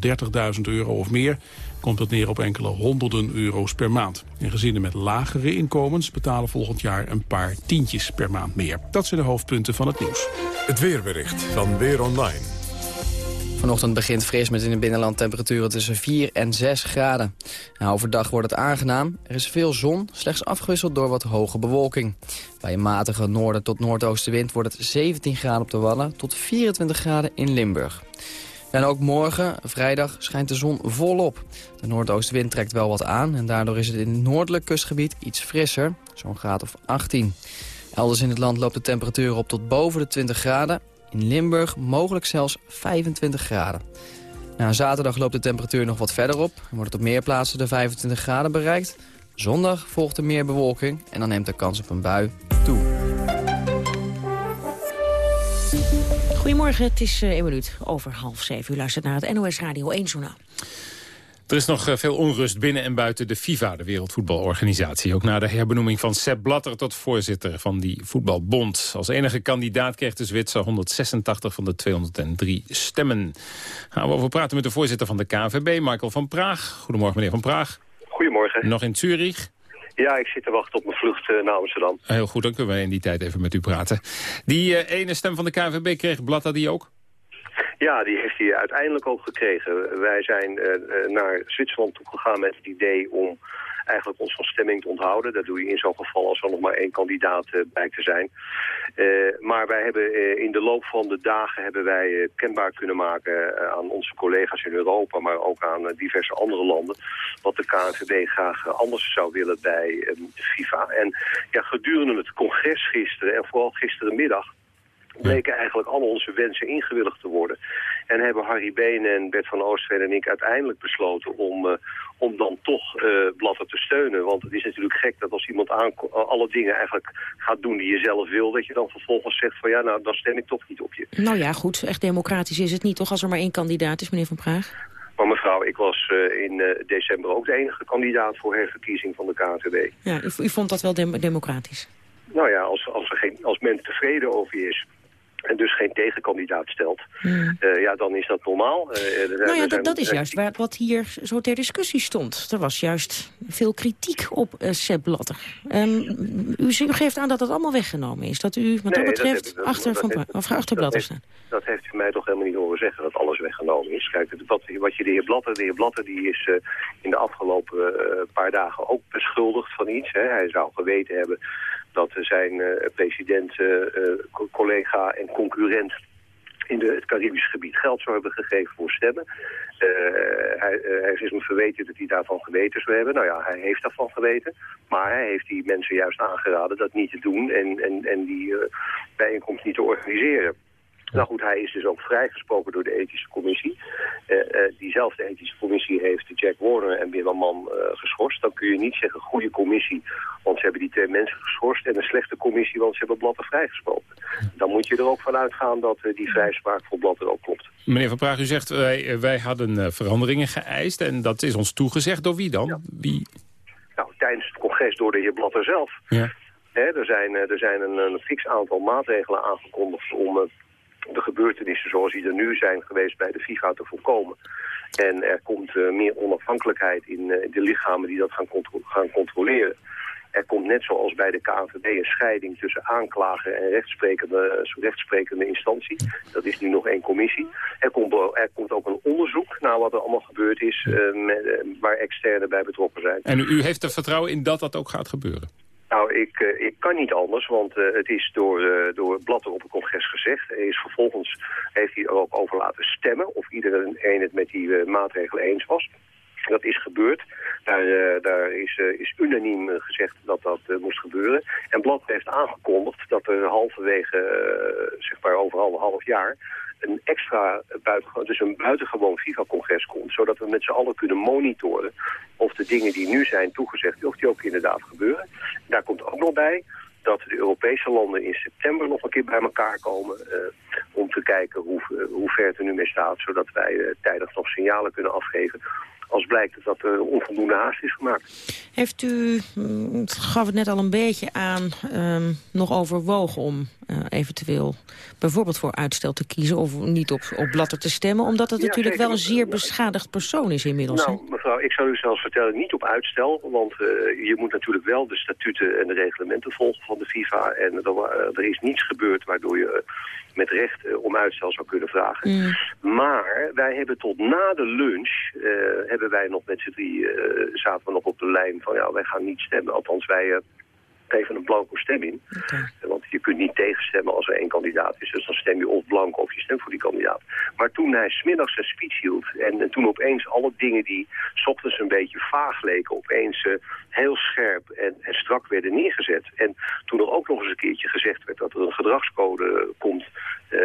Speaker 24: 130.000 euro of meer komt dat neer op enkele honderden euro's per maand. En gezinnen met lagere inkomens betalen volgend jaar een paar tientjes per maand meer. Dat zijn de hoofdpunten van het nieuws.
Speaker 2: Het weerbericht van Weer Online.
Speaker 25: Vanochtend begint fris met in het binnenland temperaturen tussen 4 en 6 graden. Nou, overdag wordt het aangenaam. Er is veel zon, slechts afgewisseld door wat hoge bewolking. Bij een matige noorden tot noordoostenwind wordt het 17 graden op de Wadden tot 24 graden in Limburg. En ook morgen, vrijdag, schijnt de zon volop. De noordoostenwind trekt wel wat aan en daardoor is het in het noordelijk kustgebied iets frisser, zo'n graad of 18. Elders in het land loopt de temperatuur op tot boven de 20 graden. In Limburg mogelijk zelfs 25 graden. Na zaterdag loopt de temperatuur nog wat verder op. en wordt het op meer plaatsen de 25 graden bereikt. Zondag volgt er meer bewolking en dan neemt de kans op een bui toe.
Speaker 4: Goedemorgen, het is uh, één minuut over half zeven. U luistert naar het NOS Radio 1 Journaal.
Speaker 3: Er is nog eh, veel onrust binnen en buiten de FIFA, de wereldvoetbalorganisatie. Ook na de herbenoeming van Sepp Blatter tot voorzitter van die voetbalbond. Als enige kandidaat kreeg de Zwitser 186 van de 203 stemmen. Gaan we over praten met de voorzitter van de KNVB, Michael van Praag. Goedemorgen, meneer van Praag.
Speaker 26: Goedemorgen.
Speaker 3: Nog in Zurich?
Speaker 26: Ja, ik zit te wachten op mijn vlucht uh, naar Amsterdam.
Speaker 3: Heel goed, dan kunnen we in die tijd even met u praten. Die uh, ene stem van de KNVB kreeg Blatter die ook?
Speaker 26: Ja, die heeft hij uiteindelijk ook gekregen. Wij zijn uh, naar Zwitserland toegegaan met het idee om eigenlijk ons van stemming te onthouden. Dat doe je in zo'n geval als er nog maar één kandidaat uh, blijkt te zijn. Maar wij hebben in de loop van de dagen hebben wij kenbaar kunnen maken aan onze collega's in Europa, maar ook aan diverse andere landen, wat de KNVB graag anders zou willen bij de FIFA. En ja, gedurende het congres gisteren en vooral gisterenmiddag bleken eigenlijk al onze wensen ingewilligd te worden. En hebben Harry Been en Bert van Oostveen en ik uiteindelijk besloten om, uh, om dan toch uh, Blatter te steunen. Want het is natuurlijk gek dat als iemand alle dingen eigenlijk gaat doen die je zelf wil... dat je dan vervolgens zegt van ja, nou dan stem ik toch niet op je.
Speaker 4: Nou ja, goed. Echt democratisch is het niet toch als er maar één kandidaat is, meneer Van Praag?
Speaker 26: Maar mevrouw, ik was uh, in december ook de enige kandidaat voor herverkiezing van de KNVB.
Speaker 4: Ja, u, u vond dat wel dem democratisch?
Speaker 26: Nou ja, als, als, er geen, als men tevreden over je is en dus geen tegenkandidaat stelt, mm. uh, ja, dan is dat normaal.
Speaker 4: Uh, nou ja, dat, dat is juist waar, wat hier zo ter discussie stond. Er was juist veel kritiek op uh, Sepp Blatter. Um, u, u, geeft aan dat dat allemaal weggenomen is. Dat u wat nee, dat betreft dat dat, achter, van, heeft, of achter Blatter staat.
Speaker 26: Dat heeft u mij toch helemaal niet horen zeggen, dat alles weggenomen is. Kijk, wat, wat je de heer Blatter, de heer Blatter die is in de afgelopen paar dagen ook beschuldigd van iets. Hè. Hij zou geweten hebben dat zijn uh, president, uh, collega en concurrent in de, het Caribisch gebied geld zou hebben gegeven voor stemmen. Uh, hij, hij is me verweten dat hij daarvan geweten zou hebben. Nou ja, hij heeft daarvan geweten. Maar hij heeft die mensen juist aangeraden dat niet te doen en, en, en die bijeenkomst niet te organiseren. Nou goed, hij is dus ook vrijgesproken door de ethische commissie. Uh, uh, diezelfde ethische commissie heeft Jack Warner en Willerman uh, geschorst. Dan kun je niet zeggen goede commissie, want ze hebben die twee mensen geschorst. En een slechte commissie, want ze hebben Blatter vrijgesproken. Dan moet je er ook van uitgaan dat die vrijspraak voor Blatter ook klopt.
Speaker 3: Meneer Van Praag, u zegt wij, wij hadden veranderingen geëist en dat is ons toegezegd. Door wie dan?
Speaker 26: Ja.
Speaker 3: Wie?
Speaker 26: Nou, tijdens het congres door de heer Blatter zelf.
Speaker 3: Ja.
Speaker 26: He, er zijn, er zijn een, een fix aantal maatregelen aangekondigd om de gebeurtenissen zoals die er nu zijn geweest bij de FIFA te voorkomen. En er komt uh, meer onafhankelijkheid in uh, de lichamen die dat gaan, gaan, controleren. Er komt net zoals bij de KNVB een scheiding tussen aanklager en rechtsprekende, rechtsprekende instantie. Dat is nu nog één commissie. Er komt, er komt ook een onderzoek naar wat er allemaal gebeurd is, met, waar externen bij betrokken zijn.
Speaker 3: En u heeft er vertrouwen in dat dat ook gaat gebeuren?
Speaker 26: Nou, ik, uh, ik kan niet anders, want uh, het is door, uh, door Blatter op het congres gezegd. Hij is vervolgens heeft hij er ook over laten stemmen of iedereen het met die maatregelen eens was. Dat is gebeurd. Daar, daar is, is, unaniem gezegd dat dat moest gebeuren. En Blatter heeft aangekondigd dat er halverwege, zeg maar over half jaar een extra buitengewoon, dus een buitengewoon FIFA-congres komt. Zodat we met z'n allen kunnen monitoren of de dingen die nu zijn toegezegd, of die ook inderdaad gebeuren. Daar komt ook nog bij dat de Europese landen in september nog een keer bij elkaar komen... Uh, om te kijken hoe, uh, hoe ver het er nu mee staat... zodat wij uh, tijdig nog signalen kunnen afgeven als blijkt dat er onvoldoende haast is gemaakt.
Speaker 4: Heeft u, mm, het gaf het net al een beetje aan, um, nog overwogen om uh, eventueel bijvoorbeeld voor uitstel te kiezen of niet op, op Blatter te stemmen? Omdat het ja, natuurlijk wel een zeer beschadigd persoon is inmiddels.
Speaker 26: Nou, mevrouw, ik zou u zelfs vertellen, niet op uitstel. Want uh, je moet natuurlijk wel de statuten en de reglementen volgen van de FIFA. En er is niets gebeurd waardoor je met recht uh, om uitstel zou kunnen vragen. Mm. Maar wij hebben tot na de lunch, uh, hebben wij nog met z'n drie, uh, zaten we nog op de lijn van ja, wij gaan niet stemmen. Althans, wij geven een blanco stem in. Okay. Want je kunt niet tegenstemmen als er één kandidaat is. Dus dan stem je of blanco of je stemt voor die kandidaat. Maar toen hij smiddags een speech hield en, en toen opeens alle dingen die s ochtends een beetje vaag leken... opeens uh, heel scherp en, en, strak werden neergezet. En toen er ook nog eens een keertje gezegd werd dat er een gedragscode komt... Uh,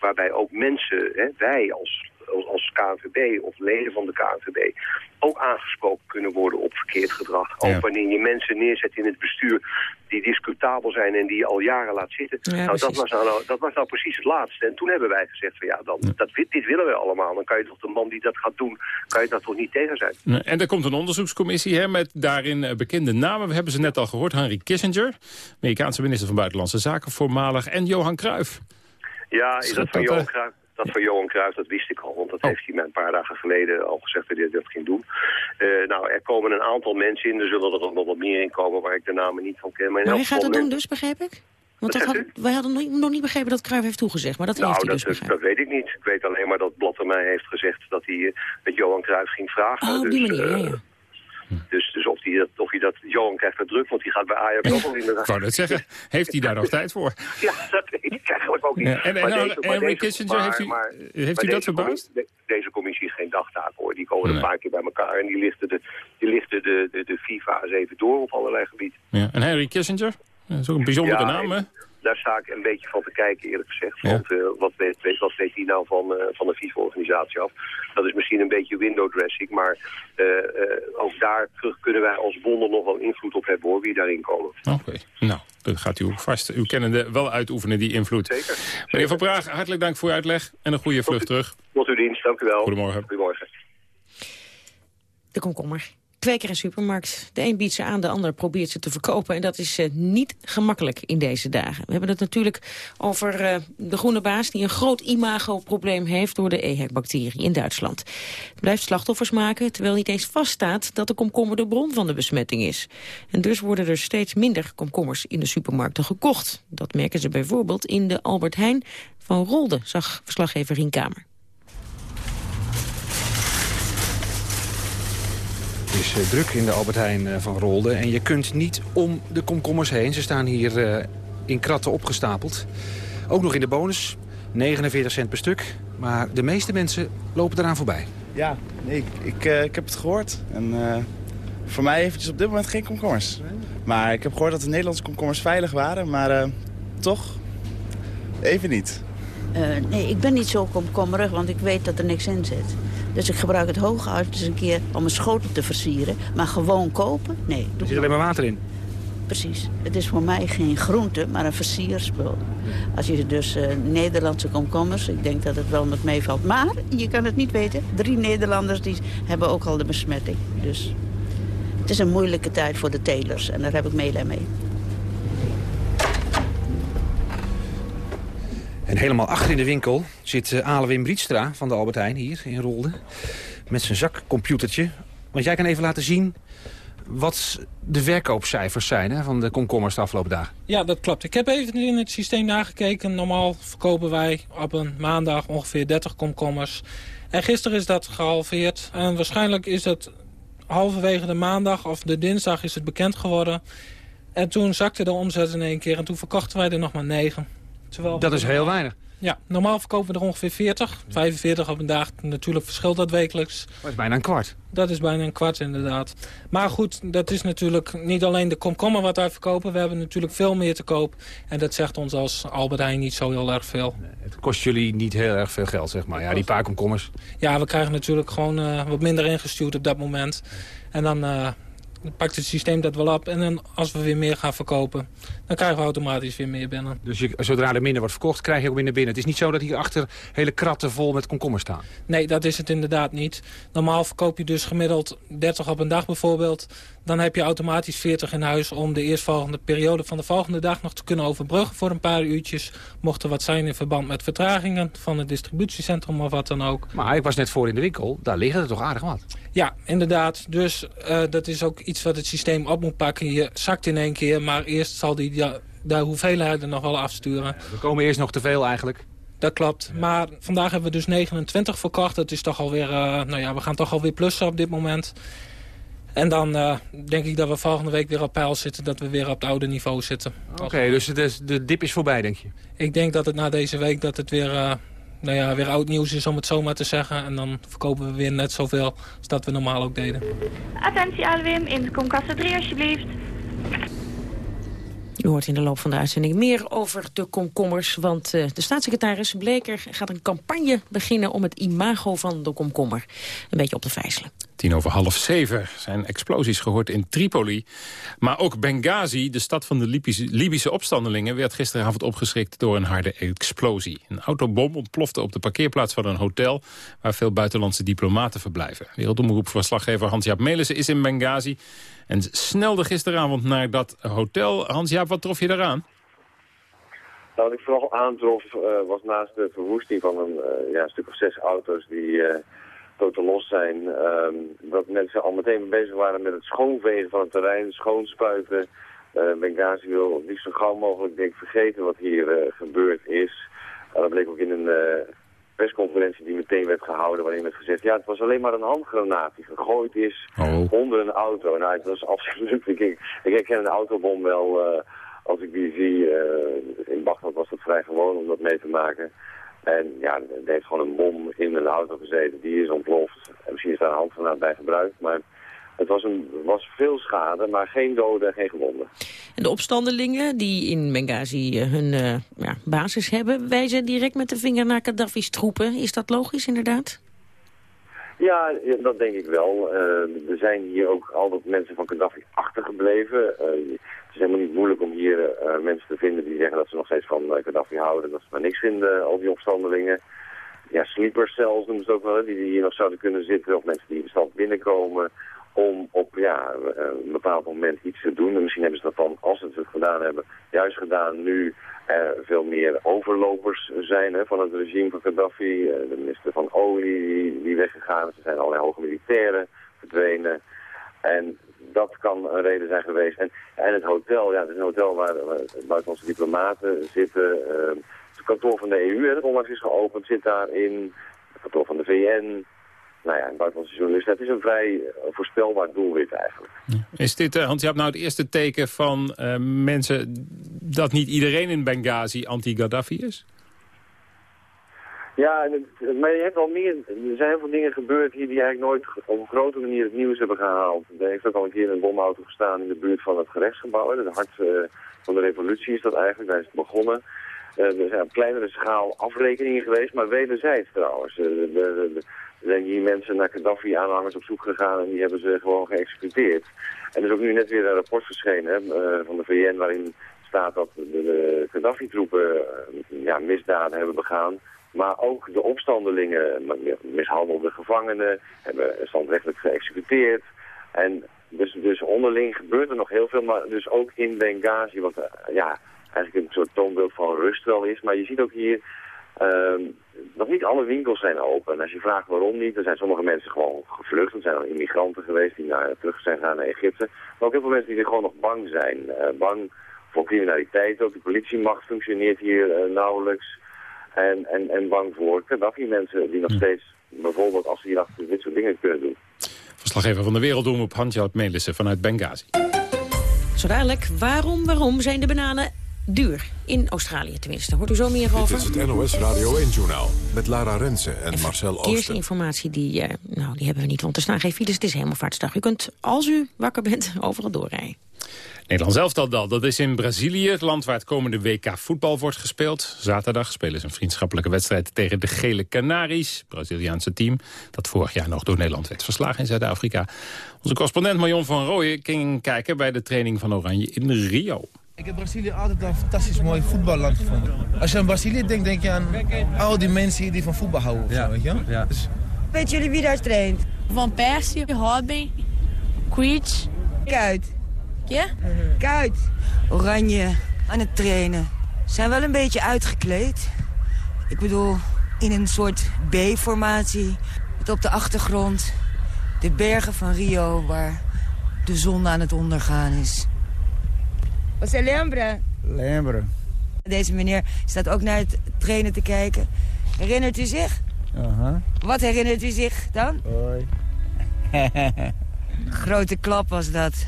Speaker 26: waarbij ook mensen, hè, wij als als KNVB of leden van de KNVB ook aangesproken kunnen worden op verkeerd gedrag. Ook wanneer je mensen neerzet in het bestuur die discutabel zijn en die je al jaren laat zitten. nou, dat was nou, dat was nou precies het laatste. En toen hebben wij gezegd van ja, dan, dat, dit willen we allemaal. Dan kan je toch de man die dat gaat doen, kan je daar toch niet tegen zijn.
Speaker 3: En er komt een onderzoekscommissie hè, met daarin eh, bekende namen. We hebben ze net al gehoord. Henry Kissinger, Amerikaanse minister van Buitenlandse Zaken voormalig. En Johan Cruijff.
Speaker 26: Ja, is dat van Johan Cruijff? Dat van Johan Cruijff, dat wist ik al, want dat oh. heeft hij mij een paar dagen geleden al gezegd dat hij dat ging doen. Uh, nou, er komen een aantal mensen in, er zullen er nog wat meer in komen waar ik de namen niet van ken.
Speaker 4: Maar, maar hij gaat dat doen dus, begrijp ik? Want dat had, wij hadden nog niet begrepen dat Cruijff heeft toegezegd, maar dat
Speaker 26: nou,
Speaker 4: heeft hij
Speaker 26: dat,
Speaker 4: dus
Speaker 26: dat, dat weet ik niet. Ik weet alleen maar dat Blatter mij heeft gezegd dat hij uh, met Johan Cruijff ging vragen.
Speaker 4: Oh, op die dus, manier, uh, ja, ja.
Speaker 26: Dus, dus of, hij dat, of hij dat... Johan krijgt het druk, want die gaat bij Ajax ook al in de...
Speaker 3: Ik wou dat zeggen. Heeft hij daar nog tijd voor? *laughs*
Speaker 26: Ja, dat weet ik eigenlijk ook niet. Ja,
Speaker 3: en en Henry Kissinger, heeft u, maar, heeft u dat verbaasd?
Speaker 26: Deze commissie is geen dagtaak hoor. Die komen nee. een paar keer bij elkaar en die lichten, de, die lichten de, de, de FIFA eens even door op allerlei gebieden.
Speaker 3: Ja. En Henry Kissinger? Dat is ook een bijzondere ja, naam, hè?
Speaker 26: Daar sta ik een beetje van te kijken, eerlijk gezegd. Want uh, wat, weet, wat weet hij nou van, uh, van de FIFA-organisatie af? Dat is misschien een beetje window dressing, maar uh, ook daar terug kunnen wij als bonden nog wel invloed op hebben, hoor, wie daarin komen.
Speaker 3: Oké, nou, dat gaat u vast, uw kennende, wel uitoefenen, die invloed.
Speaker 26: Zeker.
Speaker 3: Meneer Van Praag, hartelijk dank voor uw uitleg en een goede vlucht terug.
Speaker 26: Tot uw dienst, dank u wel.
Speaker 3: Goedemorgen.
Speaker 26: Goedemorgen.
Speaker 4: De komkommer kweker en supermarkt. De een biedt ze aan, de ander probeert ze te verkopen. En dat is uh, niet gemakkelijk in deze dagen. We hebben het natuurlijk over uh, de groene baas... die een groot imagoprobleem heeft door de EHEC-bacterie in Duitsland. Het blijft slachtoffers maken, terwijl niet eens vaststaat... dat de komkommer de bron van de besmetting is. En dus worden er steeds minder komkommers in de supermarkten gekocht. Dat merken ze bijvoorbeeld in de Albert Heijn van Rolde, zag verslaggever Rien Kamer.
Speaker 27: Het is uh, druk in de Albert Heijn uh, van Rolde. En je kunt niet om de komkommers heen. Ze staan hier uh, in kratten opgestapeld. Ook nog in de bonus. 49 cent per stuk. Maar de meeste mensen lopen eraan voorbij.
Speaker 28: Ja, nee, ik, ik, ik heb het gehoord. En voor mij eventjes op dit moment geen komkommers. Maar ik heb gehoord dat de Nederlandse komkommers veilig waren. Maar toch, even niet.
Speaker 29: nee, ik ben niet zo komkommerig, want ik weet dat er niks in zit. Dus ik gebruik het hooguit eens een keer om een schotel te versieren. Maar gewoon kopen? Nee.
Speaker 27: Er zit alleen maar water in?
Speaker 29: Precies. Het is voor mij geen groente, maar een versierspul. Als je dus uh, Nederlandse komkommers, ik denk dat het wel met meevalt. Maar je kan het niet weten. Drie Nederlanders die hebben ook al de besmetting. Dus het is een moeilijke tijd voor de telers en daar heb ik meelij mee.
Speaker 27: En helemaal achter in de winkel zit uh, Alewin Brietstra van de Albert Heijn hier in Rolde. Met zijn zakcomputertje. Want jij kan even laten zien wat de verkoopcijfers zijn hè, van de komkommers de afgelopen dagen.
Speaker 30: Ja, dat klopt. Ik heb even in het systeem nagekeken. Normaal verkopen wij op een maandag ongeveer 30 komkommers. En gisteren is dat gehalveerd. En waarschijnlijk is het halverwege de maandag of de dinsdag is het bekend geworden. En toen zakte de omzet in één keer en toen verkochten wij er nog maar 9.
Speaker 27: Terwijl dat is heel weinig.
Speaker 30: Ja, normaal verkopen we er ongeveer 40, 45 op een dag. Natuurlijk verschilt dat wekelijks.
Speaker 27: Dat is bijna een kwart.
Speaker 30: Dat is bijna een kwart inderdaad. Maar goed, dat is natuurlijk niet alleen de komkommer wat wij verkopen. We hebben natuurlijk veel meer te koop. En dat zegt ons als Albert Heijn niet zo heel erg veel. Nee,
Speaker 27: het kost jullie niet heel erg veel geld, zeg maar. Ja, die paar komkommers.
Speaker 30: Ja, we krijgen natuurlijk gewoon uh, wat minder ingestuurd op dat moment. En dan... Uh, pakt het systeem dat wel op. En dan, als we weer meer gaan verkopen, dan krijgen we automatisch weer meer binnen.
Speaker 27: Dus je, zodra er minder wordt verkocht, krijg je ook minder binnen. Het is niet zo dat hier achter hele kratten vol met komkommers staan?
Speaker 30: Nee, dat is het inderdaad niet. Normaal verkoop je dus gemiddeld 30 op een dag bijvoorbeeld. Dan heb je automatisch 40 in huis om de eerstvolgende periode van de volgende dag nog te kunnen overbruggen voor een paar uurtjes. Mocht er wat zijn in verband met vertragingen van het distributiecentrum of wat dan ook.
Speaker 27: Maar ik was net voor in de winkel, daar liggen er toch aardig wat?
Speaker 30: Ja, inderdaad. Dus uh, dat is ook iets wat het systeem op moet pakken. Je zakt in één keer, maar eerst zal die de, de hoeveelheid er nog wel afsturen.
Speaker 27: Er komen eerst nog te veel eigenlijk.
Speaker 30: Dat klopt. Ja. Maar vandaag hebben we dus 29 verkocht. Dat is toch alweer, uh, nou ja, we gaan toch alweer plussen op dit moment. En dan uh, denk ik dat we volgende week weer op peil zitten. Dat we weer op het oude niveau zitten.
Speaker 27: Oké, okay, dus de, de dip is voorbij, denk je?
Speaker 30: Ik denk dat het na deze week dat het weer, uh, nou ja, weer oud nieuws is om het zomaar te zeggen. En dan verkopen we weer net zoveel als dat we normaal ook deden.
Speaker 31: Attentie Alwin, in de komkasse 3 alsjeblieft.
Speaker 4: U hoort in de loop van de uitzending meer over de komkommers. Want uh, de staatssecretaris Bleker gaat een campagne beginnen... om het imago van de komkommer een beetje op te vijzelen.
Speaker 3: Tien over half zeven zijn explosies gehoord in Tripoli. Maar ook Benghazi, de stad van de Libische, Libische opstandelingen... werd gisteravond opgeschrikt door een harde explosie. Een autobom ontplofte op de parkeerplaats van een hotel... waar veel buitenlandse diplomaten verblijven. Wereldomroepverslaggever Hans-Jaap Melissen is in Benghazi... en snelde gisteravond naar dat hotel. Hans-Jaap, wat trof je daaraan?
Speaker 32: Nou, wat ik vooral aantrof uh, was naast de verwoesting van een, uh, ja, een stuk of zes auto's... die uh, te los zijn. Um, dat mensen al meteen bezig waren met het schoonvegen van het terrein, schoonspuiten. Benghazi wil liefst zo gauw mogelijk denk, vergeten wat hier gebeurd is. Dat bleek ook in een persconferentie die meteen werd gehouden, waarin werd gezegd, ja, het was alleen maar een handgranaat die gegooid is oh. onder een auto. Nou, het was *laughs* absoluut, ik, ik herken een autobom wel, als ik die zie. in Bagdad was het vrij gewoon om dat mee te maken. En ja, er heeft gewoon een bom in een auto gezeten, die is ontploft. En misschien is daar een handgranaat bij gebruikt, maar het was, een, was veel schade, maar geen doden en geen gewonden.
Speaker 4: En de opstandelingen die in Benghazi eh, hun uh, ja, basis hebben, wijzen direct met de vinger naar Gaddafi's troepen. Is dat logisch inderdaad?
Speaker 32: Ja, dat denk ik wel. Uh, er zijn hier ook altijd mensen van Gaddafi achtergebleven. Uh, het is helemaal niet moeilijk om hier uh, mensen te vinden die zeggen dat ze nog steeds van Gaddafi houden. Dat ze maar niks vinden, al die opstandelingen. Ja, sleepercells noemen ze ook wel, die hier nog zouden kunnen zitten. Of mensen die in de stad binnenkomen om op ja, een bepaald moment iets te doen. En misschien hebben ze dat dan, als ze het gedaan hebben, juist gedaan nu er veel meer overlopers zijn hè, van het regime van Gaddafi. de minister van Olie die, weggegaan is. Er zijn allerlei hoge militairen verdwenen. En dat kan een reden zijn geweest. En, en het hotel, ja, het is een hotel waar, buitenlandse diplomaten zitten. Uh, het kantoor van de EU, dat onlangs is geopend, zit daarin. Het kantoor van de VN. Nou ja, buitenlandse journalisten. Het is een vrij voorspelbaar doelwit eigenlijk.
Speaker 3: Is dit, uh, Hans, je hebt nou het eerste teken van uh, mensen... dat niet iedereen in Benghazi anti-Gaddafi is?
Speaker 32: Ja, maar je hebt al meer, er zijn heel veel dingen gebeurd hier die eigenlijk nooit op een grote manier het nieuws hebben gehaald. Er heeft ook al een keer een bomauto gestaan in de buurt van het gerechtsgebouw. Het hart uh, van de revolutie is dat eigenlijk, daar is het begonnen. Uh, er zijn op kleinere schaal afrekeningen geweest, maar wederzijds trouwens. Uh, er zijn hier mensen naar Gaddafi-aanhangers op zoek gegaan en die hebben ze gewoon geëxecuteerd. En er is ook nu net weer een rapport verschenen hè, van de VN waarin staat dat de, Gaddafi-troepen ja, misdaden hebben begaan. Maar ook de opstandelingen, mishandelde gevangenen, hebben standrechtelijk geëxecuteerd. En dus, dus onderling gebeurt er nog heel veel, maar dus ook in Benghazi, wat uh, ja, eigenlijk een soort toonbeeld van rust wel is. Maar je ziet ook hier, nog niet alle winkels zijn open. En als je vraagt waarom niet, dan zijn sommige mensen gewoon gevlucht. Er zijn al immigranten geweest die naar, terug zijn gegaan naar Egypte. Maar ook heel veel mensen die gewoon nog bang zijn. Uh, bang voor criminaliteit ook. De politiemacht functioneert hier uh, nauwelijks. En, en, en bang voor Gaddafi-mensen die nog steeds, bijvoorbeeld als ze hier achter dit soort dingen kunnen doen.
Speaker 3: Verslaggever van de Werelddoem op Handjout Melissen vanuit Benghazi.
Speaker 4: Zo dadelijk, waarom, waarom zijn de bananen duur? In Australië tenminste. Hoort u zo meer over?
Speaker 2: Dit is het NOS Radio 1-journaal met Lara Rensen en Marcel Ooster.
Speaker 4: Eerste informatie, die, uh, nou, die hebben we niet, want er staan geen files. Het is hemelvaartsdag. U kunt, als u wakker bent, *laughs* overal doorrijden.
Speaker 3: Nederland zelf dat al. Dat is in Brazilië, het land waar het komende WK voetbal wordt gespeeld. Zaterdag spelen ze een vriendschappelijke wedstrijd tegen de Gele Canaries. Braziliaanse team dat vorig jaar nog door Nederland werd verslagen in Zuid-Afrika. Onze correspondent Marion van Rooyen ging kijken bij de training van Oranje in Rio.
Speaker 33: Ik heb Brazilië altijd een fantastisch mooi voetballand gevonden. Als je aan Brazilië denkt, denk je aan al die mensen hier die van voetbal houden. Ja. Zo, weet je? Ja. Dus...
Speaker 34: Weet jullie wie daar traint? Van Persie, Robin, Queech. Kuit. Ja? Kuit. Oranje aan het trainen. Zijn wel een beetje uitgekleed. Ik bedoel, in een soort B-formatie. Met op de achtergrond de bergen van Rio waar de zon aan het ondergaan is. Você lembra?
Speaker 33: Lembra.
Speaker 34: Deze meneer staat ook naar het trainen te kijken. Herinnert u zich?
Speaker 33: Aha.
Speaker 34: Wat herinnert u zich dan?
Speaker 33: Hoi. *laughs*
Speaker 34: Grote klap was dat.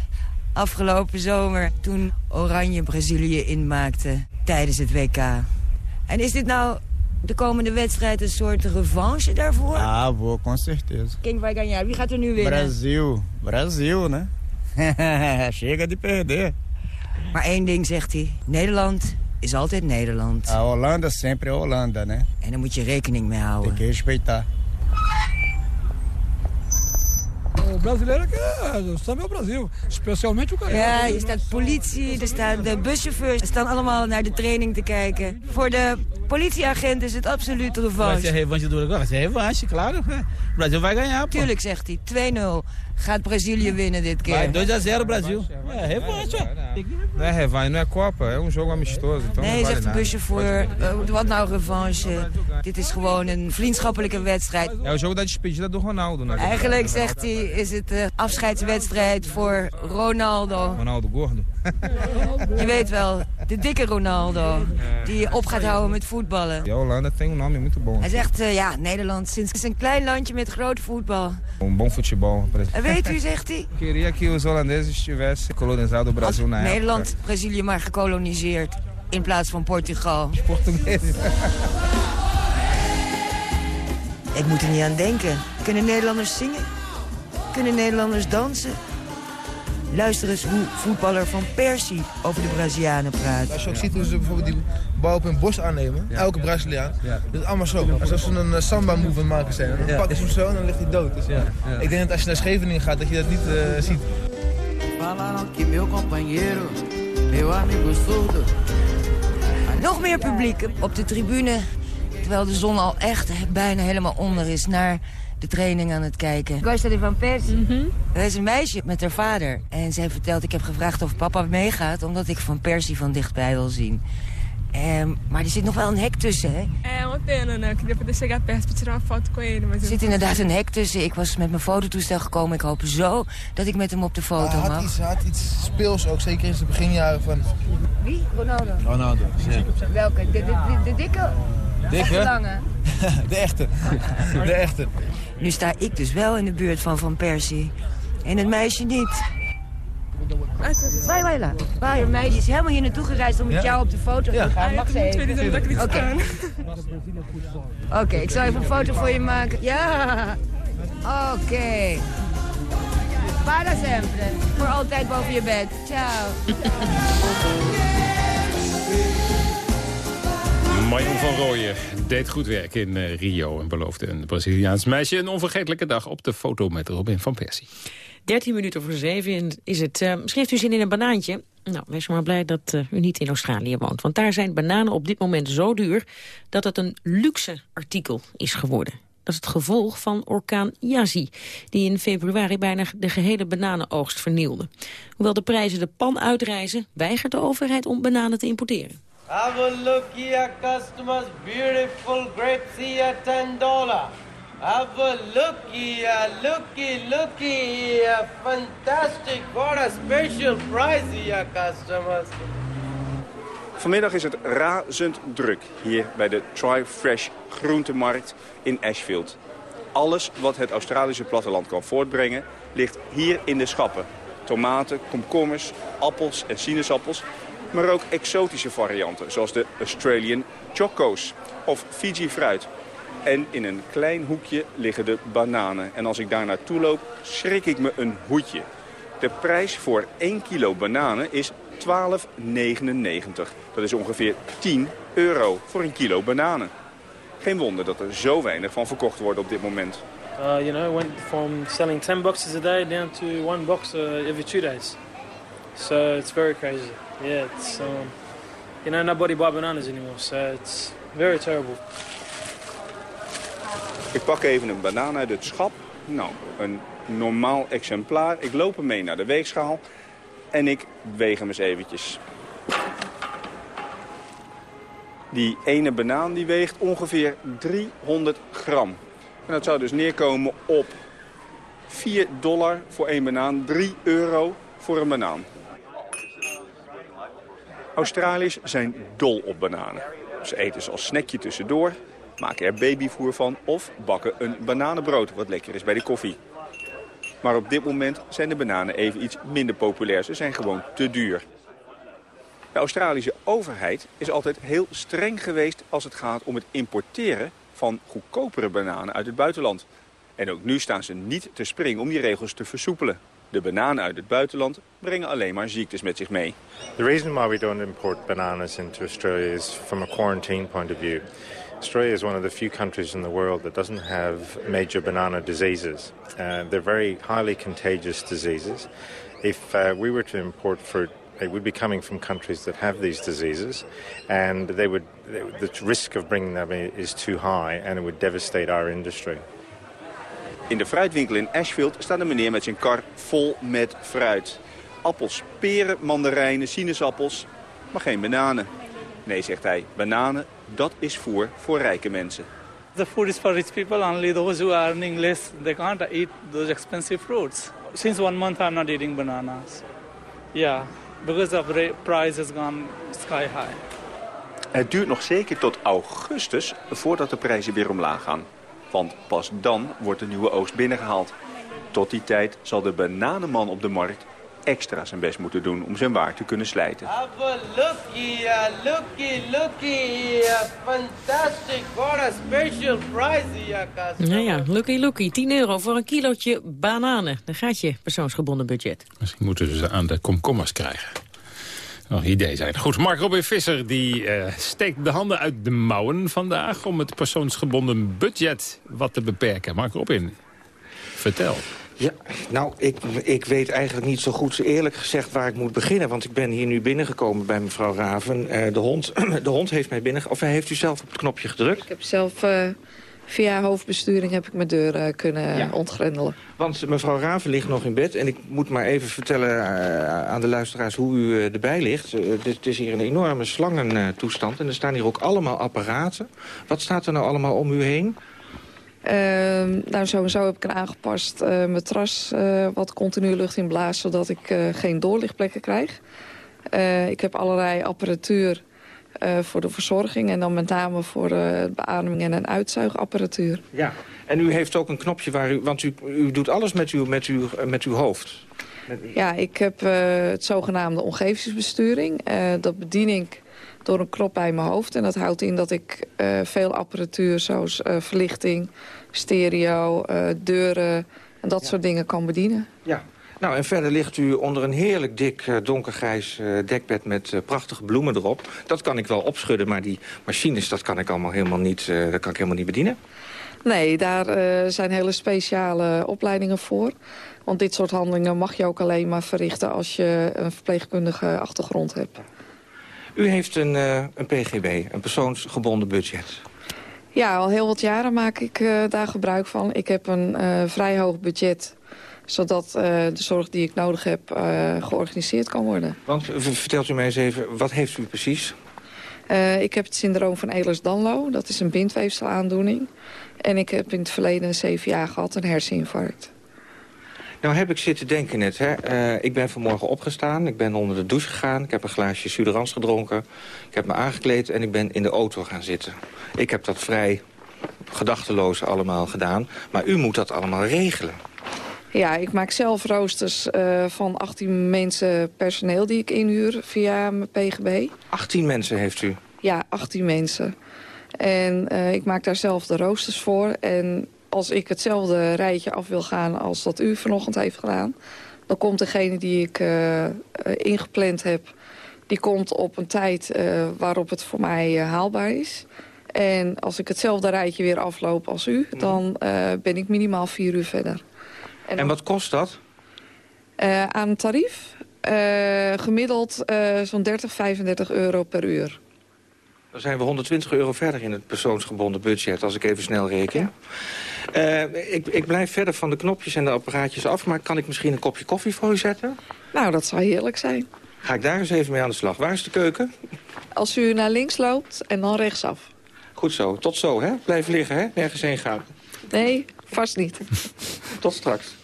Speaker 34: Afgelopen zomer toen Oranje Brazilië inmaakte tijdens het WK. En is dit nou de komende wedstrijd een soort revanche daarvoor?
Speaker 33: Ah, vou, com certeza.
Speaker 34: Quem vai ganhar? Wie gaat er nu winnen?
Speaker 33: Brasil. Brasil, né? *laughs* Chega de perder.
Speaker 34: Maar één ding zegt hij. Nederland is altijd Nederland.
Speaker 35: A Holanda sempre Holanda, né?
Speaker 34: En daar moet je rekening mee houden.
Speaker 35: Tem que respeitar.
Speaker 36: O brasileiro o samba é o Brasil. Especialmente o carioca.
Speaker 34: Ja, hier staat politie, er staan de buschauffeurs. Ze staan allemaal naar de training te kijken. Voor de politieagent is het absoluut revanche.
Speaker 33: revanche do Uruguai? Vai ser revanche, claro. O Brasil vai ganhar, pô.
Speaker 34: Tuurlijk, zegt hij. 2-0. Gaat Brazilië winnen dit
Speaker 33: Vai
Speaker 34: keer.
Speaker 33: 2 a 0 Brasil. É, revanche.
Speaker 37: Não é revanche, não é Copa, é um jogo amistoso, então
Speaker 34: Nee, zegt de buschauffeur. eh, wat nou revanche? Dit is gewoon een vriendschappelijke wedstrijd.
Speaker 37: É o jogo da despedida do Ronaldo?
Speaker 34: Eigenlijk, zegt hij, is het de afscheidswedstrijd voor Ronaldo.
Speaker 37: Ronaldo gordo. *laughs*
Speaker 34: Je weet wel, de dikke Ronaldo. Die op gaat houden met voetballen.
Speaker 37: E a Holanda tem um nome muito bom.
Speaker 34: Hij zegt, eh, ja, Nederland sinds is een klein landje met groot voetbal.
Speaker 37: Um bom futebol.
Speaker 34: Weet u, zegt hij,
Speaker 37: Queria que os holandeses tivessem colonizado o Brasil na.
Speaker 34: Nederland Brazilië maar gekoloniseerd in plaats van Portugal.
Speaker 37: Portugueses.
Speaker 34: Ik moet er niet aan denken. Kunnen Nederlanders zingen? Kunnen Nederlanders dansen? Luister eens hoe voetballer Van Persie over de Brazilianen praat.
Speaker 33: Als je ook ziet hoe ze bijvoorbeeld die bal op hun borst aannemen, elke Braziliaan, dat is allemaal zo. Alsof ze een eh, samba-move aan het maken zijn. Dan
Speaker 38: Ja.
Speaker 33: pakken ze hem zo en dan ligt hij dood. Dus Ik denk dat als je naar Scheveningen gaat, dat je dat niet eh, ziet.
Speaker 34: Nog meer publiek op de tribune. Terwijl de zon al echt bijna helemaal onder is naar de training aan het kijken. Costa de Van Persie. Er is een meisje met haar vader. En zij vertelt, ik heb gevraagd of papa meegaat... omdat ik Van Persie van dichtbij wil zien. Ehm, maar er zit nog wel een hek tussen, hè?
Speaker 39: É uma pena, né? Eu queria poder chegar perto pra tirar uma foto com ele, mas
Speaker 34: Er
Speaker 39: eu
Speaker 34: zit inderdaad een hek tussen. Ik was met mijn fototoestel gekomen. Ik hoop zo dat ik met hem op de foto
Speaker 33: Hij had
Speaker 34: mag.
Speaker 33: iets, hij had iets speels ook, zeker in zijn beginjaren van...
Speaker 34: Wie? Ronaldo.
Speaker 33: Ronaldo, ja.
Speaker 34: Welke? De, de, de, de dikke? Lange? *laughs*
Speaker 33: De echte. De echte.
Speaker 34: Nu sta ik dus wel in de buurt van Van Persie. En het meisje niet. Vai lá. Vai, het meisje is helemaal hier naartoe gereisd om met
Speaker 33: Ja?
Speaker 34: jou op de foto te
Speaker 33: Ja.
Speaker 34: gaan. Mag ze even? *laughs* Oké, ik zal even een foto voor je maken. Ja. Oké. Para sempre. Voor altijd boven je bed. Ciao. *laughs*
Speaker 3: Marion van Rooyen deed goed werk in eh, Rio en beloofde een Braziliaans meisje een onvergetelijke dag op de foto met Robin van Persie.
Speaker 4: 13 minuten voor 7 is het. Eh, misschien heeft u zin in een banaantje. Nou, wees maar blij dat eh, u niet in Australië woont. Want daar zijn bananen op dit moment zo duur... dat het een luxe artikel is geworden. Dat is het gevolg van orkaan Yazi... die in februari bijna de gehele bananenoogst vernielde. Hoewel de prijzen de pan uitreizen... weigert de overheid om bananen te importeren.
Speaker 31: Have a customers. Beautiful grapes here, ten dollar. Have a look here, looky, looky here. Fantastic. What a special price here, customers.
Speaker 40: Vanmiddag is het razend druk hier bij de Tri-Fresh groentemarkt in Ashfield. Alles wat het Australische platteland kan voortbrengen ligt hier in de schappen. Tomaten, komkommers, appels en sinaasappels. Maar ook exotische varianten zoals de Australian Chocos of Fiji fruit. En in een klein hoekje liggen de bananen. En als ik daar naartoe loop, schrik ik me een hoedje. De prijs voor 1 kilo bananen is 12,99. Dat is ongeveer 10 euro voor een kilo bananen. Geen wonder dat er zo weinig van verkocht wordt op dit moment.
Speaker 41: Uh, you know, went from selling 10 boxes a day down to one box uh, every two days. So it's very crazy. Yeah, it's, um, you know, nobody buy bananas anymore. So it's very terrible.
Speaker 40: Ik pak even een banaan uit het schap. Nou, een normaal exemplaar. Ik loop hem mee naar de weegschaal. En ik weeg hem eens eventjes. Die ene banaan die weegt ongeveer 300 gram. En dat zou dus neerkomen op 4 dollar voor één banaan, 3 euro voor een banaan. Australiërs zijn dol op bananen. Ze eten ze als snackje tussendoor, maken er babyvoer van of bakken een bananenbrood wat lekker is bij de koffie. Maar op dit moment zijn de bananen even iets minder populair. Ze zijn gewoon te duur. De Australische overheid is altijd heel streng geweest als het gaat om het importeren van goedkopere bananen uit het buitenland. En ook nu staan ze niet te springen om die regels te versoepelen.
Speaker 17: De bananen uit het buitenland brengen alleen maar ziektes met zich mee.
Speaker 42: The reason why we don't import bananas into Australia is from a quarantine point of view. Australia is one of the few countries in the world that doesn't have major banana diseases. Uh, they're very highly contagious diseases. If uh, we were to import fruit, it would be coming from countries that have these diseases, and they would, the risk of bringing them is too high, and it would devastate our industry.
Speaker 17: In de fruitwinkel in Ashfield staat een meneer met zijn kar vol met fruit. Appels, peren, mandarijnen, sinaasappels, maar geen bananen. Nee, zegt hij, bananen, dat is voer voor rijke mensen.
Speaker 43: The food is for rich people, only those who are earning less, they can't eat those expensive fruits. Since one month I'm not eating bananas. Yeah, because the price has gone sky high.
Speaker 17: Het duurt nog zeker tot augustus voordat de prijzen weer omlaag gaan. Want pas dan wordt de nieuwe oogst binnengehaald. Tot die tijd zal de bananenman op de markt extra zijn best moeten doen om zijn waar te kunnen slijten.
Speaker 31: Looky, looky, looky. Fantastic. What a special price here,
Speaker 4: Nou ja, looky looky. 10 euro voor een kilootje bananen. Dan gaat je persoonsgebonden budget.
Speaker 3: Misschien moeten ze aan de komkommers krijgen. Nog idee zijn. Goed, Mark Robin Visser die uh, steekt de handen uit de mouwen vandaag... om het persoonsgebonden budget wat te beperken. Mark Robin, vertel.
Speaker 16: Ja, nou, ik, ik weet eigenlijk niet zo goed eerlijk gezegd waar ik moet beginnen. Want ik ben hier nu binnengekomen bij mevrouw Raven. Uh, de, hond, *clears throat* de hond heeft mij binnen... Of heeft u zelf op het knopje gedrukt?
Speaker 38: Ik heb zelf... Uh, via hoofdbesturing heb ik mijn deur uh, kunnen ja. ontgrendelen.
Speaker 16: Want mevrouw Raven ligt nog in bed. En ik moet maar even vertellen aan de luisteraars hoe u erbij ligt. Het is hier een enorme slangentoestand. En er staan hier ook allemaal apparaten. Wat staat er nou allemaal om u heen?
Speaker 38: Uh, nou, sowieso heb ik een aangepast uh, matras uh, wat continu lucht inblaast... zodat ik geen doorlichtplekken krijg. ik heb allerlei apparatuur voor de verzorging... en dan met name voor de beademing en een uitzuigapparatuur.
Speaker 16: Ja, en u heeft ook een knopje waar u... want u, u doet alles met uw, met uw, met uw hoofd.
Speaker 38: Ja, ik heb het zogenaamde omgevingsbesturing. dat bedien ik door een knop bij mijn hoofd. En dat houdt in dat ik uh, veel apparatuur zoals uh, verlichting, stereo, uh, deuren en dat ja. soort dingen kan bedienen.
Speaker 16: Ja. Nou, en verder ligt u onder een heerlijk dik donkergrijs dekbed met prachtige bloemen erop. Dat kan ik wel opschudden, maar die machines, dat kan ik allemaal helemaal niet, dat kan ik helemaal niet bedienen.
Speaker 38: Nee, daar zijn hele speciale opleidingen voor. Want dit soort handelingen mag je ook alleen maar verrichten als je een verpleegkundige achtergrond hebt.
Speaker 16: U heeft een, uh, een PGB, een persoonsgebonden budget.
Speaker 38: Ja, al heel wat jaren maak ik uh, daar gebruik van. Ik heb een vrij hoog budget zodat de zorg die ik nodig heb georganiseerd kan worden.
Speaker 16: Want vertelt u mij eens even, wat heeft u precies?
Speaker 38: ik heb het syndroom van Ehlers-Danlo. Dat is een bindweefselaandoening. En ik heb in het verleden zeven jaar gehad een herseninfarct.
Speaker 16: Nou heb ik zitten denken net. Hè. Uh, ik ben vanmorgen opgestaan. Ik ben onder de douche gegaan. Ik heb een glaasje suderans gedronken. Ik heb me aangekleed en ik ben in de auto gaan zitten. Ik heb dat vrij gedachteloos allemaal gedaan. Maar u moet dat allemaal regelen.
Speaker 38: Ja, ik maak zelf roosters uh, van 18 mensen personeel die ik inhuur via mijn PGB.
Speaker 16: 18 mensen heeft u?
Speaker 38: Ja, 18 mensen. En uh, ik maak daar zelf de roosters voor. En als ik hetzelfde rijtje af wil gaan als dat u vanochtend heeft gedaan... dan komt degene die ik uh, ingepland heb... die komt op een tijd waarop het voor mij haalbaar is. En als ik hetzelfde rijtje weer afloop als u... Mhm. dan ben ik minimaal vier uur verder.
Speaker 16: En, en wat kost dat?
Speaker 38: aan tarief? gemiddeld zo'n 30, 35 euro per uur.
Speaker 16: Dan zijn we 120 euro verder in het persoonsgebonden budget, als ik even snel reken. Ja. Ik, ik, blijf verder van de knopjes en de apparaatjes af, maar kan ik misschien een kopje koffie voor u zetten?
Speaker 38: Nou, dat zou heerlijk zijn.
Speaker 16: Ga ik daar eens even mee aan de slag. Waar is de keuken?
Speaker 38: Als u naar links loopt en dan rechtsaf.
Speaker 16: Goed zo. Tot zo, hè? Blijf liggen, hè? Nergens heen gaan.
Speaker 38: Nee, vast niet.
Speaker 16: Tot straks.